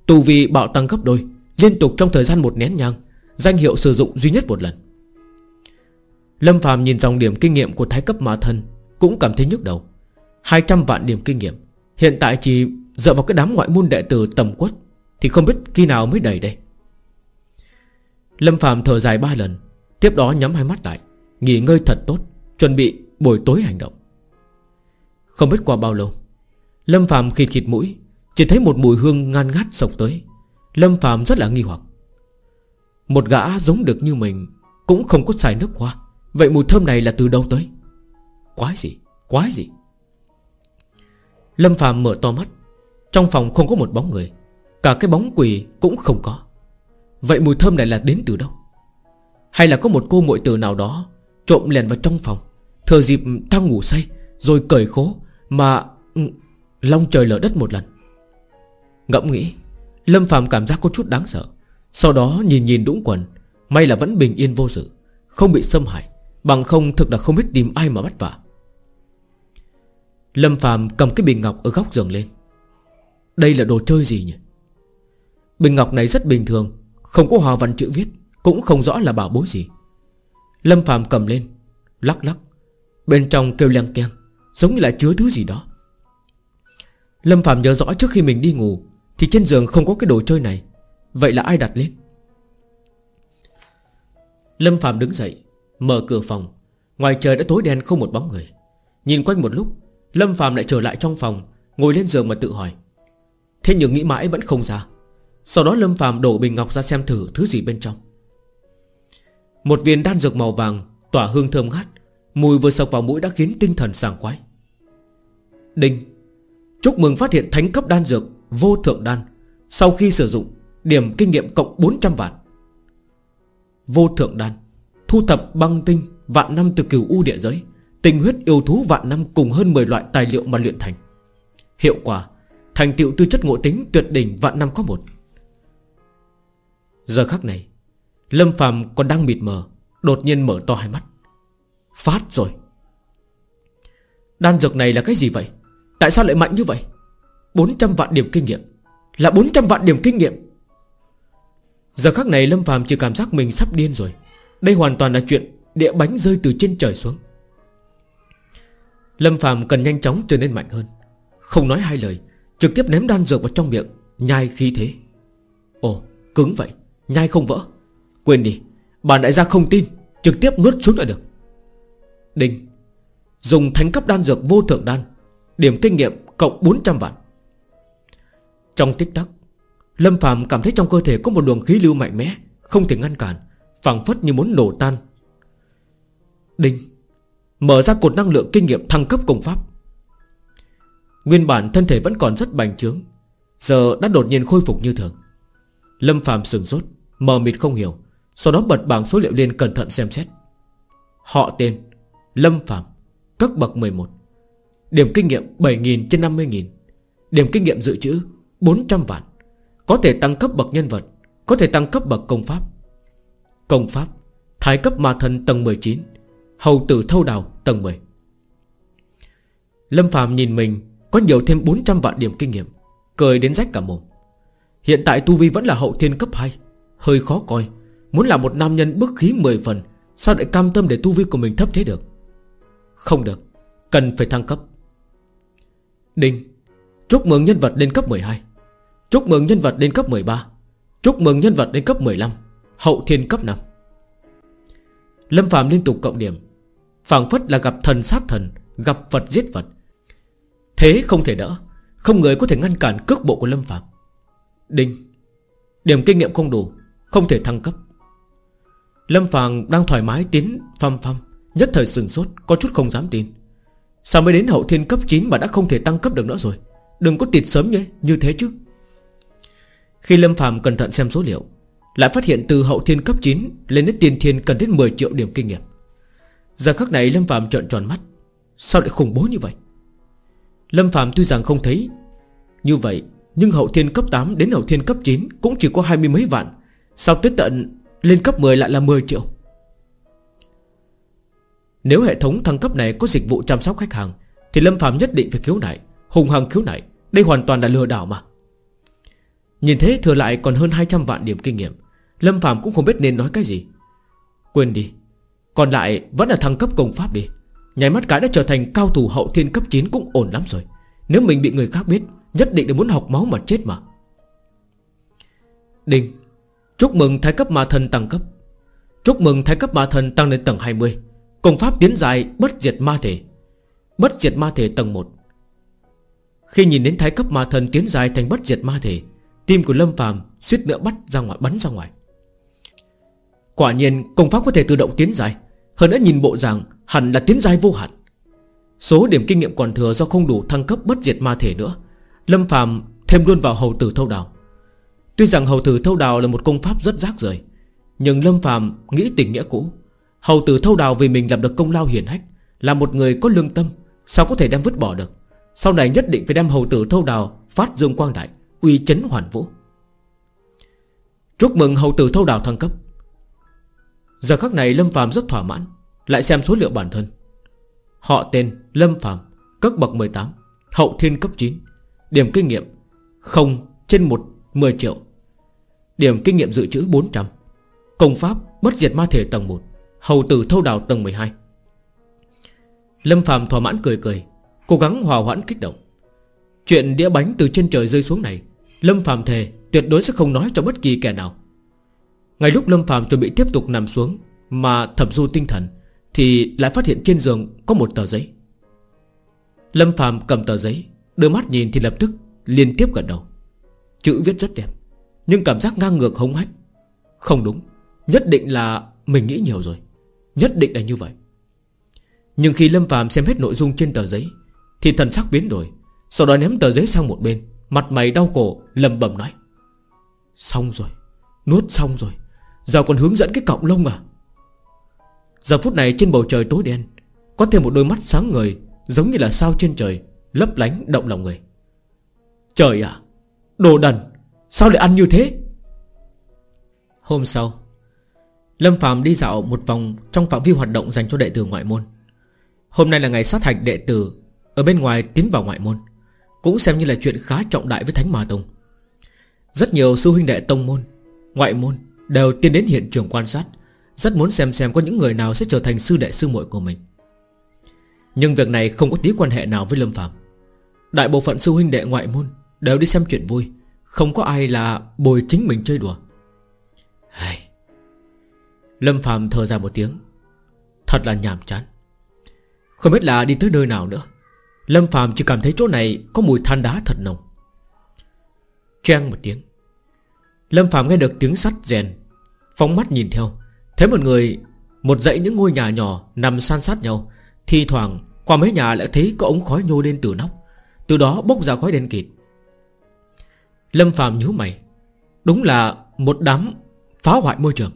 [SPEAKER 1] Tù vi bạo tăng gấp đôi, Liên tục trong thời gian một nén nhang, Danh hiệu sử dụng duy nhất một lần. Lâm Phạm nhìn dòng điểm kinh nghiệm của thái cấp ma thân Cũng cảm thấy nhức đầu. 200 vạn điểm kinh nghiệm, Hiện tại chỉ dựa vào cái đám ngoại môn đệ tử tầm quất thì không biết khi nào mới đầy đây. Lâm Phạm thở dài ba lần, Tiếp đó nhắm hai mắt lại, Nghỉ ngơi thật tốt, Chuẩn bị buổi tối hành động. Không biết qua bao lâu, Lâm Phạm khịt khịt mũi, Chỉ thấy một mùi hương ngan ngát sộc tới. Lâm Phạm rất là nghi hoặc. Một gã giống được như mình Cũng không có xài nước hoa, Vậy mùi thơm này là từ đâu tới? Quái gì Quái gì? Lâm Phạm mở to mắt, Trong phòng không có một bóng người. Cả cái bóng quỷ cũng không có. Vậy mùi thơm này là đến từ đâu? Hay là có một cô muội tử nào đó Trộm lèn vào trong phòng thờ dịp ta ngủ say Rồi cởi khố Mà ừ, Long trời lở đất một lần? Ngẫm nghĩ, Lâm Phạm cảm giác có chút đáng sợ. Sau đó nhìn nhìn đũng quần, May là vẫn bình yên vô sự, Không bị xâm hại, Bằng không thực là không biết tìm ai mà bắt vả. Lâm Phạm cầm cái bình ngọc ở góc giường lên. Đây là đồ chơi gì nhỉ? Bình ngọc này rất bình thường, Không có hòa văn chữ viết, Cũng không rõ là bảo bối gì. Lâm Phạm cầm lên, Lắc lắc, Bên trong kêu leng keng, Giống như là chứa thứ gì đó. Lâm Phạm nhớ rõ trước khi mình đi ngủ, Thì trên giường không có cái đồ chơi này, Vậy là ai đặt lên? Lâm Phạm đứng dậy, Mở cửa phòng, Ngoài trời đã tối đen không một bóng người. Nhìn quanh một lúc, Lâm Phạm lại trở lại trong phòng, Ngồi lên giường mà tự hỏi, Thế nhưng nghĩ mãi vẫn không ra sau đó Lâm Phạm đổ bình ngọc ra xem thử thứ gì bên trong. Một viên đan dược màu vàng Tỏa hương thơm ngát, Mùi vừa sọc vào mũi đã khiến tinh thần sảng khoái. Đinh, Chúc mừng phát hiện thánh cấp đan dược Vô thượng đan. Sau khi sử dụng, Điểm kinh nghiệm cộng 400 vạn. Vô thượng đan, Thu thập băng tinh Vạn năm từ cửu u địa giới Tình huyết yêu thú vạn năm cùng hơn 10 loại tài liệu mà luyện thành. Hiệu quả, Thành tựu tư chất ngộ tính tuyệt đỉnh vạn năm có một. Giờ khắc này, Lâm phàm còn đang mịt mờ, Đột nhiên mở to hai mắt. Phát rồi. Đan dược này là cái gì vậy? Tại sao lại mạnh như vậy? 400 vạn điểm kinh nghiệm. Là 400 vạn điểm kinh nghiệm. Giờ khắc này Lâm phàm chỉ cảm giác mình sắp điên rồi. Đây hoàn toàn là chuyện Địa bánh rơi từ trên trời xuống. Lâm phàm cần nhanh chóng trở nên mạnh hơn. Không nói hai lời, Trực tiếp ném đan dược vào trong miệng, Nhai khí thế. Ồ, cứng vậy. Nhai không vỡ. Quên đi Bản đại gia không tin, Trực tiếp nuốt xuống là được. Đinh, Dùng thánh cấp đan dược vô thượng đan, Điểm kinh nghiệm cộng 400 vạn. Trong tích tắc, Lâm phàm cảm thấy trong cơ thể có một luồng khí lưu mạnh mẽ, Không thể ngăn cản, phảng phất như muốn nổ tan. Đinh, Mở ra cột năng lượng kinh nghiệm thăng cấp công pháp. Nguyên bản thân thể vẫn còn rất bành trướng, Giờ đã đột nhiên khôi phục như thường. Lâm Phạm sừng sốt, Mờ mịt không hiểu, Sau đó bật bảng số liệu lên cẩn thận xem xét. Họ tên Lâm Phạm Cấp bậc 11 Điểm kinh nghiệm 7.000 trên 50.000 Điểm kinh nghiệm dự trữ 400 vạn, Có thể tăng cấp bậc nhân vật, Có thể tăng cấp bậc công pháp. Công pháp, Thái cấp ma thần tầng 19 Hầu tử thâu đào tầng 10 Lâm Phạm nhìn mình, Có nhiều thêm 400 vạn điểm kinh nghiệm, Cười đến rách cả mồm. Hiện tại Tu Vi vẫn là hậu thiên cấp 2 Hơi khó coi. Muốn là một nam nhân bức khí 10 phần, Sao lại cam tâm để Tu Vi của mình thấp thế được? Không được, Cần phải thăng cấp. Đinh, Chúc mừng nhân vật lên cấp 12 Chúc mừng nhân vật lên cấp 13 Chúc mừng nhân vật lên cấp 15 Hậu thiên cấp 5 Lâm Phạm liên tục cộng điểm. Phảng phất là gặp thần sát thần, Gặp Phật giết Phật. Thế không thể đỡ, Không người có thể ngăn cản cước bộ của Lâm Phạm Đinh. Điểm kinh nghiệm không đủ, Không thể thăng cấp. Lâm phàng đang thoải mái tiến phăm phăm, Nhất thời sừng sốt, Có chút không dám tin. Sao mới đến hậu thiên cấp 9 mà đã không thể tăng cấp được nữa rồi? Đừng có tịt sớm nhé, Như thế chứ. Khi Lâm Phàm cẩn thận xem số liệu, Lại phát hiện từ hậu thiên cấp 9 Lên đến tiên thiên cần đến 10 triệu điểm kinh nghiệm. Giờ khắc này Lâm Phạm trợn tròn mắt, Sao lại khủng bố như vậy? Lâm Phạm tuy rằng không thấy, Như vậy nhưng hậu thiên cấp 8 đến hậu thiên cấp 9 Cũng chỉ có hai mươi mấy vạn. Sao tới tận lên cấp 10 lại là 10 triệu? Nếu hệ thống thăng cấp này có dịch vụ chăm sóc khách hàng, Thì Lâm Phạm nhất định phải khiếu nại, Hùng hằng khiếu nại. Đây hoàn toàn là lừa đảo mà. Nhìn thế thừa lại còn hơn 200 vạn điểm kinh nghiệm. Lâm Phạm cũng không biết nên nói cái gì. Quên đi, Còn lại vẫn là thăng cấp công pháp đi. Nhảy mắt cái đã trở thành cao thủ hậu thiên cấp 9 cũng ổn lắm rồi. Nếu mình bị người khác biết Nhất định là muốn học máu mà chết mà. Đinh, Chúc mừng thái cấp ma thần tăng cấp. Chúc mừng thái cấp ma thần tăng lên tầng 20 Công pháp tiến dài bất diệt ma thể. Bất diệt ma thể tầng 1 Khi nhìn đến thái cấp ma thần tiến dài thành bất diệt ma thể, Tim của Lâm phàm suýt nữa bắt ra ngoài, bắn ra ngoài. Quả nhiên, công pháp có thể tự động tiến dài. Hơn nữa nhìn bộ dạng, Hẳn là tiến dài vô hạn. Số điểm kinh nghiệm còn thừa do không đủ thăng cấp bất diệt ma thể nữa. Lâm phàm thêm luôn vào hầu tử thâu đào. Tuy rằng hầu tử thâu đào là một công pháp rất rác rời, Nhưng Lâm phàm nghĩ tình nghĩa cũ. Hầu tử thâu đào vì mình làm được công lao hiển hách, Là một người có lương tâm, Sao có thể đem vứt bỏ được? Sau này nhất định phải đem hầu tử thâu đào Phát dương quang đại, Uy chấn hoàn vũ. Chúc mừng hầu tử thâu đào thăng cấp. Giờ khắc này Lâm phàm rất thỏa mãn, Lại xem số liệu bản thân. Họ tên Lâm phàm, Cấp bậc 18 Hậu thiên cấp 9 Điểm kinh nghiệm 0 trên 1 10 triệu. Điểm kinh nghiệm dự trữ 400 Công pháp bất diệt ma thể tầng 1 Hầu tử thâu đào tầng 12 Lâm Phạm thỏa mãn cười cười, Cố gắng hòa hoãn kích động. Chuyện đĩa bánh từ trên trời rơi xuống này, Lâm Phạm thề tuyệt đối sẽ không nói cho bất kỳ kẻ nào. Ngay lúc Lâm Phạm chuẩn bị tiếp tục nằm xuống Mà thẩm du tinh thần, Thì lại phát hiện trên giường có một tờ giấy. Lâm Phạm cầm tờ giấy Đưa mắt nhìn thì lập tức liên tiếp gật đầu. Chữ viết rất đẹp, Nhưng cảm giác ngang ngược hống hách. Không đúng, Nhất định là mình nghĩ nhiều rồi. Nhất định là như vậy. Nhưng khi Lâm phàm xem hết nội dung trên tờ giấy, Thì thần sắc biến đổi, Sau đó ném tờ giấy sang một bên, Mặt mày đau khổ lầm bầm nói, Xong rồi, Nuốt xong rồi, Giờ còn hướng dẫn cái cọng lông à? Giờ phút này trên bầu trời tối đen, Có thêm một đôi mắt sáng ngời, Giống như là sao trên trời Lấp lánh động lòng người. Trời ạ, Đồ đần, Sao lại ăn như thế? Hôm sau, Lâm Phạm đi dạo một vòng Trong phạm vi hoạt động dành cho đệ tử ngoại môn. Hôm nay là ngày sát hạch đệ tử Ở bên ngoài tiến vào ngoại môn, Cũng xem như là chuyện khá trọng đại với Thánh mà Tông. Rất nhiều sư huynh đệ tông môn, Ngoại môn Đều tiến đến hiện trường quan sát, Rất muốn xem xem có những người nào sẽ trở thành sư đệ sư muội của mình. Nhưng việc này không có tí quan hệ nào với Lâm Phạm Đại bộ phận sư huynh đệ ngoại môn Đều đi xem chuyện vui. Không có ai là bồi chính mình chơi đùa. Hay Lâm Phạm thở ra một tiếng. Thật là nhàm chán. Không biết là đi tới nơi nào nữa. Lâm Phạm chỉ cảm thấy chỗ này Có mùi than đá thật nồng. Trang một tiếng. Lâm Phạm nghe được tiếng sắt rèn, Phóng mắt nhìn theo. Thấy một người, Một dãy những ngôi nhà nhỏ nằm san sát nhau Thì thoảng qua mấy nhà lại thấy có ống khói nhô lên từ nóc. Từ đó bốc ra khói đen kịt. Lâm Phạm nhíu mày. Đúng là một đám phá hoại môi trường.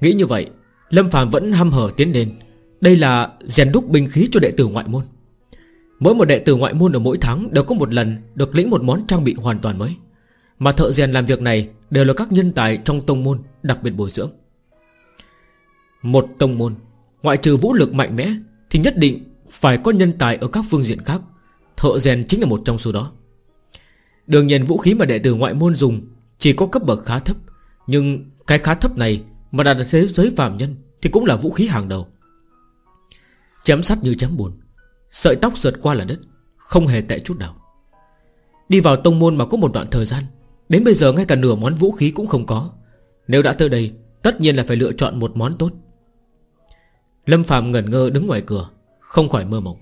[SPEAKER 1] Nghĩ như vậy, Lâm Phạm vẫn hăm hở tiến lên. Đây là rèn đúc binh khí cho đệ tử ngoại môn. Mỗi một đệ tử ngoại môn ở mỗi tháng Đều có một lần được lĩnh một món trang bị hoàn toàn mới. Mà thợ rèn làm việc này Đều là các nhân tài trong tông môn, Đặc biệt bồi dưỡng. Một tông môn, Ngoại trừ vũ lực mạnh mẽ, Thì nhất định phải có nhân tài ở các phương diện khác. Thợ rèn chính là một trong số đó. Đương nhiên, vũ khí mà đệ tử ngoại môn dùng Chỉ có cấp bậc khá thấp, Nhưng cái khá thấp này Mà đạt được thế giới phàm nhân Thì cũng là vũ khí hàng đầu. Chém sắt như chém bùn Sợi tóc giật qua là đất, Không hề tệ chút nào. Đi vào tông môn mà có một đoạn thời gian, Đến bây giờ ngay cả nửa món vũ khí cũng không có. Nếu đã tới đây, Tất nhiên là phải lựa chọn một món tốt. Lâm Phạm ngẩn ngơ đứng ngoài cửa, Không khỏi mơ mộng.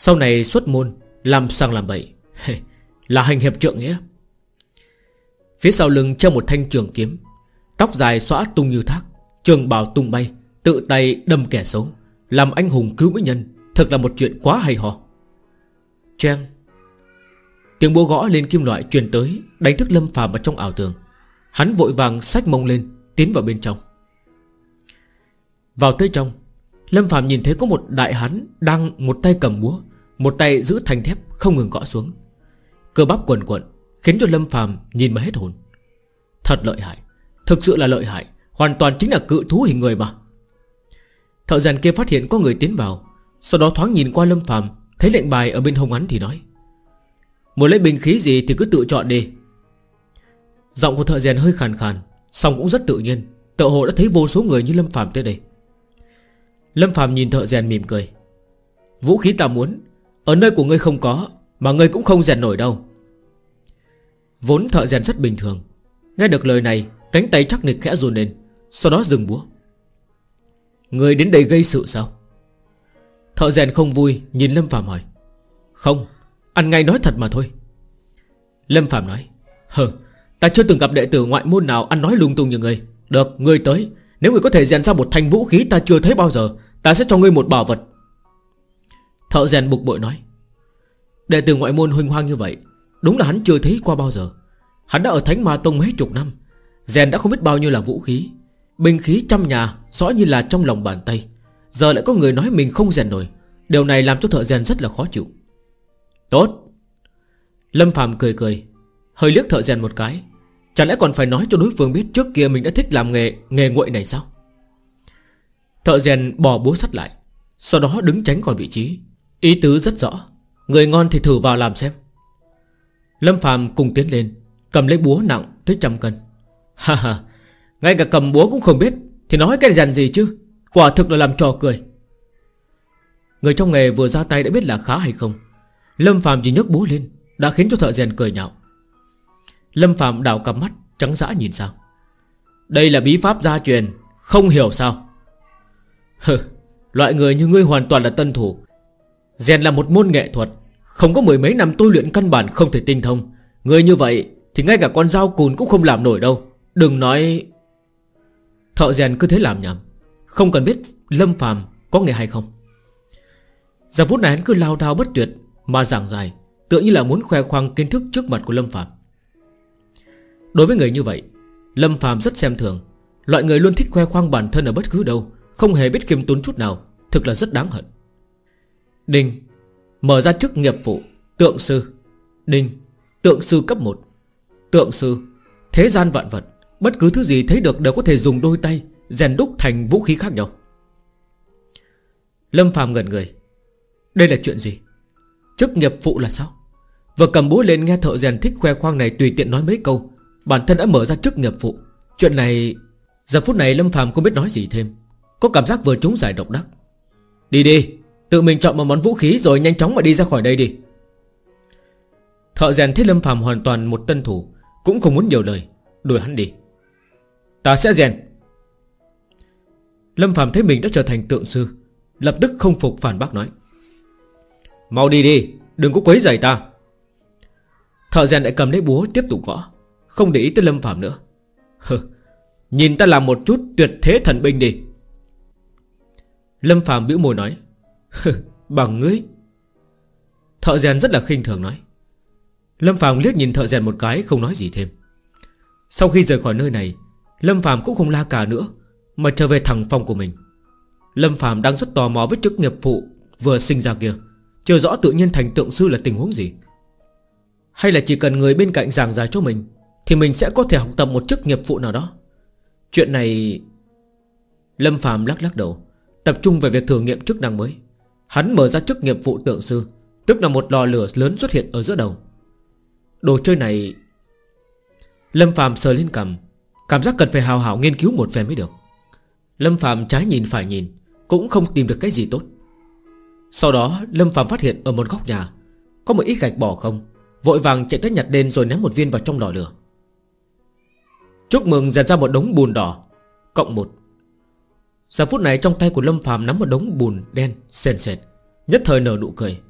[SPEAKER 1] Sau này xuất môn, Làm sang làm bậy. <laughs> Là hành hiệp trượng nghĩa. Phía sau lưng treo một thanh trường kiếm. Tóc dài xõa tung như thác. Trường bào tung bay, Tự tay đâm kẻ xấu. Làm anh hùng cứu mỹ nhân Thật là một chuyện quá hay ho. Trang Tiếng bố gõ lên kim loại truyền tới, Đánh thức Lâm Phàm ở trong ảo tường Hắn vội vàng sách mông lên, Tiến vào bên trong. Vào tới trong, Lâm Phạm nhìn thấy có một đại hắn Đang một tay cầm búa. Một tay giữ thanh thép không ngừng gõ xuống. Cơ bắp quần quận Khiến cho Lâm phàm nhìn mà hết hồn. Thật lợi hại, Thực sự là lợi hại, Hoàn toàn chính là cự thú hình người mà. Thợ rèn kia phát hiện có người tiến vào, Sau đó thoáng nhìn qua Lâm phàm, Thấy lệnh bài ở bên hông hắn thì nói, Muốn lấy bình khí gì thì cứ tự chọn đi. Giọng của thợ rèn hơi khàn khàn Xong cũng rất tự nhiên Tự hồ đã thấy vô số người như Lâm phàm tới đây. Lâm phàm nhìn thợ rèn mỉm cười, Vũ khí ta muốn ở nơi của ngươi không có, Mà ngươi cũng không rèn nổi đâu. Vốn thợ rèn rất bình thường. Nghe được lời này, Cánh tay chắc nịch khẽ run lên, Sau đó dừng búa. Người đến đây gây sự sao? Thợ rèn không vui, Nhìn Lâm Phạm hỏi. Không Anh ngay nói thật mà thôi. Lâm Phạm nói. Hờ Ta chưa từng gặp đệ tử ngoại môn nào ăn nói lung tung như ngươi. Được, ngươi tới. Nếu ngươi có thể rèn ra một thanh vũ khí ta chưa thấy bao giờ, Ta sẽ cho ngươi một bảo vật. Thợ rèn bục bội nói, Đệ tử ngoại môn huynh hoang như vậy, Đúng là hắn chưa thấy qua bao giờ. Hắn đã ở Thánh Ma Tông mấy chục năm, Rèn đã không biết bao nhiêu là vũ khí, Binh khí trăm nhà, Rõ như là trong lòng bàn tay. Giờ lại có người nói mình không rèn nổi, Điều này làm cho thợ rèn rất là khó chịu. Tốt. Lâm Phạm cười cười, Hơi liếc thợ rèn một cái Chẳng lẽ còn phải nói cho đối phương biết Trước kia mình đã thích làm nghề nghề nguội này sao? Thợ rèn bỏ búa sắt lại, Sau đó đứng tránh khỏi vị trí. Ý tứ rất rõ. Người ngon thì thử vào làm xem. Lâm Phạm cùng tiến lên, Cầm lấy búa nặng tới trăm cân. Ha ha, Ngay cả cầm búa cũng không biết, Thì nói cái rèn gì chứ? Quả thực là làm trò cười. Người trong nghề vừa ra tay đã biết là khá hay không. Lâm Phạm chỉ nhấc búa lên, Đã khiến cho thợ rèn cười nhạo. Lâm Phạm đảo cặp mắt, Trắng dã nhìn sang. Đây là bí pháp gia truyền, Không hiểu sao? Hừ, Loại người như ngươi hoàn toàn là tân thủ Rèn là một môn nghệ thuật. Không có mười mấy năm tôi luyện căn bản không thể tinh thông. Người như vậy Thì ngay cả con dao cùn cũng không làm nổi đâu. Đừng nói Thợ rèn cứ thế làm nhầm Không cần biết Lâm Phàm có nghề hay không. Giờ phút này hắn cứ lao thao bất tuyệt, Mà giảng dài Tựa như là muốn khoe khoang kiến thức trước mặt của Lâm Phàm. Đối với người như vậy, Lâm Phàm rất xem thường. Loại người luôn thích khoe khoang bản thân ở bất cứ đâu, Không hề biết kiềm tốn chút nào, Thực là rất đáng hận. Đinh. Mở ra chức nghiệp vụ, Tượng sư. Đinh. Tượng sư cấp 1 Tượng sư. Thế gian vạn vật, Bất cứ thứ gì thấy được đều có thể dùng đôi tay, Rèn đúc thành vũ khí khác nhau. Lâm Phàm ngẩn người. Đây là chuyện gì? Chức nghiệp phụ là sao? Vừa cầm búa lên nghe thợ rèn thích khoe khoang này Tùy tiện nói mấy câu, Bản thân đã mở ra chức nghiệp phụ Chuyện này, Giờ phút này Lâm Phàm không biết nói gì thêm. Có cảm giác vừa trúng giải độc đắc. Đi đi Tự mình chọn một món vũ khí rồi nhanh chóng mà đi ra khỏi đây đi. Thợ rèn thấy Lâm Phàm hoàn toàn một tân thủ, Cũng không muốn nhiều lời. Đuổi hắn đi. Ta sẽ rèn. Lâm Phàm thấy mình đã trở thành tượng sư, Lập tức không phục phản bác nói. Mau đi đi, Đừng có quấy rầy ta. Thợ rèn lại cầm lấy búa tiếp tục gõ, Không để ý tới Lâm Phạm nữa. Hừ, Nhìn ta làm một chút tuyệt thế thần binh đi. Lâm Phạm bĩu môi nói. <laughs> Bằng ngươi. Thợ rèn rất là khinh thường nói. Lâm Phạm liếc nhìn thợ rèn một cái, Không nói gì thêm. Sau khi rời khỏi nơi này, Lâm Phạm cũng không la cà nữa, Mà trở về thẳng phòng của mình. Lâm Phạm đang rất tò mò với chức nghiệp phụ Vừa sinh ra kia, Chưa rõ tự nhiên thành tượng sư là tình huống gì. Hay là chỉ cần người bên cạnh giảng giải cho mình, Thì mình sẽ có thể học tập một chức nghiệp phụ nào đó. Chuyện này, Lâm Phạm lắc lắc đầu, Tập trung về việc thử nghiệm chức năng mới. Hắn mở ra chức nghiệp vụ tượng sư, Tức là một lò lửa lớn xuất hiện ở giữa đầu. Đồ chơi này, Lâm Phạm sờ lên cầm Cảm giác cần phải hào hảo nghiên cứu một phen mới được. Lâm Phạm trái nhìn phải nhìn, Cũng không tìm được cái gì tốt. Sau đó, Lâm Phạm phát hiện ở một góc nhà, Có một ít gạch bỏ không, Vội vàng chạy tới nhặt lên rồi ném một viên vào trong lò lửa. Chúc mừng dàn ra một đống bùn đỏ, Cộng một. Giờ phút này trong tay của Lâm phàm nắm một đống bùn đen sền sệt. Nhất thời nở nụ cười.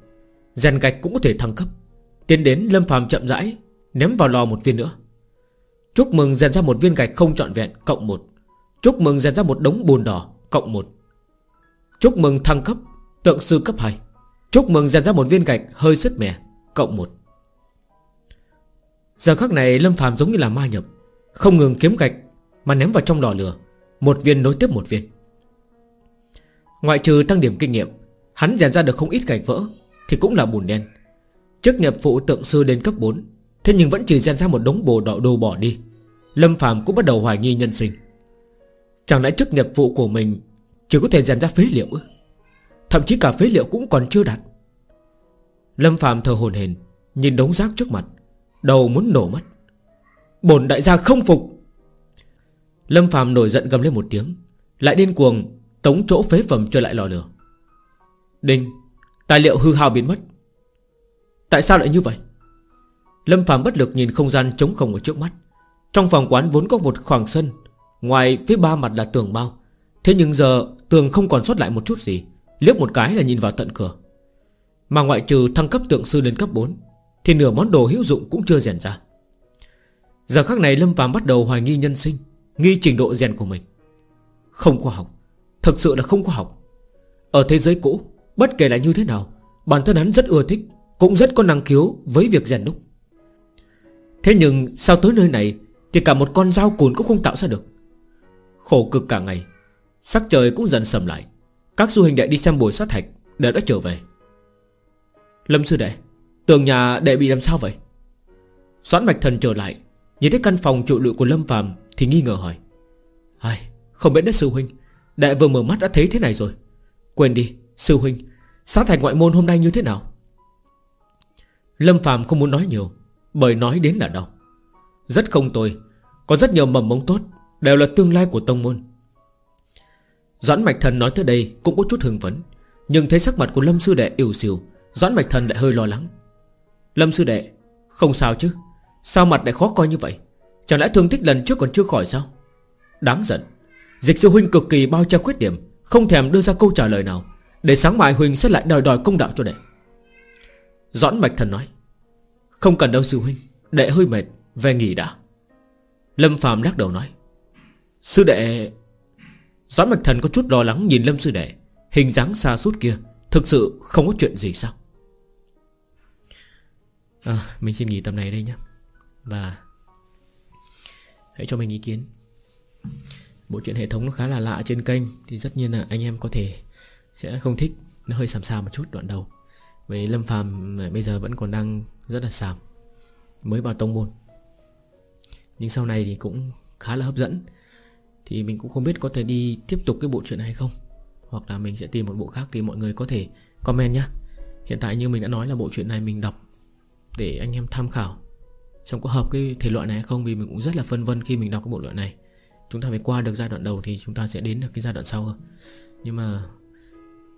[SPEAKER 1] Rèn gạch cũng có thể thăng cấp. Tiến đến, Lâm phàm chậm rãi Ném vào lò một viên nữa. Chúc mừng rèn ra một viên gạch không trọn vẹn, Cộng một. Chúc mừng rèn ra một đống bùn đỏ, Cộng một. Chúc mừng thăng cấp, Tượng sư cấp 2 Chúc mừng rèn ra một viên gạch hơi sứt mẻ, Cộng một. Giờ khắc này, Lâm phàm giống như là ma nhập. Không ngừng kiếm gạch Mà ném vào trong lò lửa. Một viên nối tiếp một viên. Ngoại trừ tăng điểm kinh nghiệm, Hắn rèn ra được không ít gạch vỡ, Thì cũng là bùn đen. Chức nghiệp phụ tượng sư đến cấp 4 Thế nhưng vẫn chỉ rèn ra một đống bồ đỏ đồ bỏ đi. Lâm Phạm cũng bắt đầu hoài nghi nhân sinh. Chẳng lẽ chức nghiệp vụ của mình Chỉ có thể rèn ra phế liệu ư? Thậm chí cả phế liệu cũng còn chưa đạt. Lâm Phạm thờ hồn hền Nhìn đống rác trước mặt, Đầu muốn nổ mất. Bồn đại gia không phục. Lâm Phạm nổi giận gầm lên một tiếng, Lại điên cuồng Tống chỗ phế phẩm trở lại lò lửa. Đinh, Tài liệu hư hao biến mất. Tại sao lại như vậy? Lâm Phạm bất lực nhìn không gian trống không ở trước mắt. Trong phòng quán vốn có một khoảng sân, Ngoài phía ba mặt là tường bao. Thế nhưng giờ tường không còn sót lại một chút gì, Liếc một cái là nhìn vào tận cửa. Mà ngoại trừ thăng cấp tượng sư lên cấp 4 Thì nửa món đồ hữu dụng cũng chưa rèn ra. Giờ khắc này Lâm Phạm bắt đầu hoài nghi nhân sinh, Nghi trình độ rèn của mình. Không khoa học. Thực sự là không có học. Ở thế giới cũ Bất kể là như thế nào Bản thân hắn rất ưa thích Cũng rất có năng khiếu với việc rèn đúc. Thế nhưng sao tới nơi này Thì cả một con dao cùn cũng không tạo ra được. Khổ cực cả ngày Sắc trời cũng dần sầm lại. Các du hình đệ đi xem buổi sát hạch Đều đã trở về. Lâm sư đệ Tường nhà đệ bị làm sao vậy? Doãn mạch thần trở lại Nhìn thấy căn phòng trụ lụi của Lâm phàm Thì nghi ngờ hỏi. Ai, Không biết đất sư huynh. Đệ vừa mở mắt đã thấy thế này rồi. Quên đi, sư huynh Sát thành ngoại môn hôm nay như thế nào? Lâm phàm không muốn nói nhiều, Bởi nói đến là đau. Rất không tồi, Có rất nhiều mầm mống tốt, Đều là tương lai của tông môn. Doãn Mạch Thần nói tới đây Cũng có chút hưng phấn, Nhưng thấy sắc mặt của Lâm Sư Đệ yếu xìu, Doãn Mạch Thần lại hơi lo lắng. Lâm Sư Đệ, Không sao chứ? Sao mặt lại khó coi như vậy? Chẳng lẽ thương tích lần trước còn chưa khỏi sao? Đáng giận. Dịch sư huynh cực kỳ bao che khuyết điểm Không thèm đưa ra câu trả lời nào. Để sáng mai huynh sẽ lại đòi đòi công đạo cho đệ. Doãn Mạch Thần nói Không cần đâu sư huynh Đệ hơi mệt Về nghỉ đã. Lâm Phạm lắc đầu nói Sư đệ Doãn Mạch Thần có chút lo lắng nhìn Lâm Sư đệ Hình dáng xa suốt kia Thực sự không có chuyện gì sao? À, Mình xin nghỉ tầm này đây nhé Và Hãy cho mình ý kiến. Bộ truyện hệ thống nó khá là lạ trên kênh, Thì rất nhiên là anh em có thể Sẽ không thích. Nó hơi sàm sàm một chút, đoạn đầu. Vì Lâm Phàm à, bây giờ vẫn còn đang rất là sàm Mới vào tông môn. Nhưng sau này thì cũng khá là hấp dẫn. Thì mình cũng không biết có thể đi tiếp tục cái bộ truyện này hay không? Hoặc là mình sẽ tìm một bộ khác Thì mọi người có thể comment nhá. Hiện tại như mình đã nói là bộ truyện này mình đọc Để anh em tham khảo Xong có hợp cái thể loại này hay không, Vì mình cũng rất là phân vân khi mình đọc cái bộ loại này. Chúng ta phải qua được giai đoạn đầu Thì chúng ta sẽ đến được cái giai đoạn sau hơn. Nhưng mà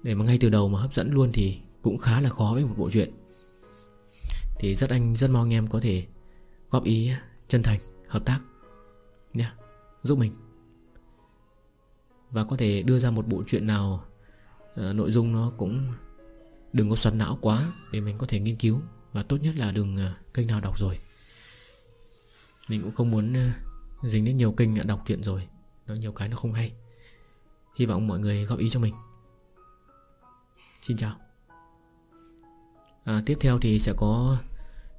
[SPEAKER 1] Để mà ngay từ đầu mà hấp dẫn luôn Thì cũng khá là khó với một bộ truyện. Thì rất anh rất mong anh em có thể Góp ý chân thành Hợp tác Nha Giúp mình. Và có thể đưa ra một bộ truyện nào uh, Nội dung nó cũng Đừng có xoắn não quá Để mình có thể nghiên cứu. Và tốt nhất là đừng uh, kênh nào đọc rồi. Mình cũng không muốn uh, Dính đến nhiều kênh đã đọc truyện rồi. Nó nhiều cái nó không hay. Hy vọng mọi người góp ý cho mình. Xin chào. À, Tiếp theo thì sẽ có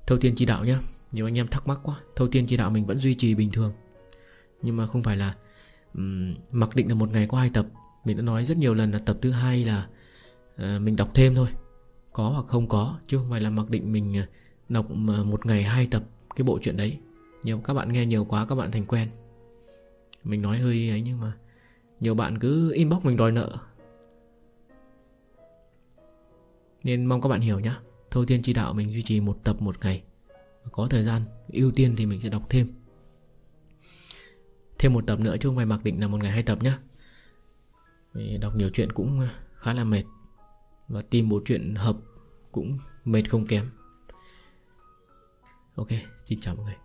[SPEAKER 1] Thâu tiên chỉ đạo nhé Nhiều anh em thắc mắc quá. Thâu tiên chỉ đạo mình vẫn duy trì bình thường. Nhưng mà không phải là um, Mặc định là một ngày có hai tập. Mình đã nói rất nhiều lần là tập thứ hai là uh, Mình đọc thêm thôi. Có hoặc không có Chứ không phải là mặc định mình à, đọc à, một ngày hai tập Cái bộ chuyện đấy. Nhiều các bạn nghe nhiều quá các bạn thành quen. Mình nói hơi ấy nhưng mà Nhiều bạn cứ inbox mình đòi nợ. Nên mong các bạn hiểu nhá. Thâu tiên chỉ đạo mình duy trì một tập một ngày. Có thời gian ưu tiên thì mình sẽ đọc thêm. Thêm một tập nữa chứ không phải mặc định là một ngày hai tập nhá. Vì Đọc nhiều chuyện cũng khá là mệt. Và tìm bộ chuyện hợp cũng mệt không kém. Ok, xin chào mọi người.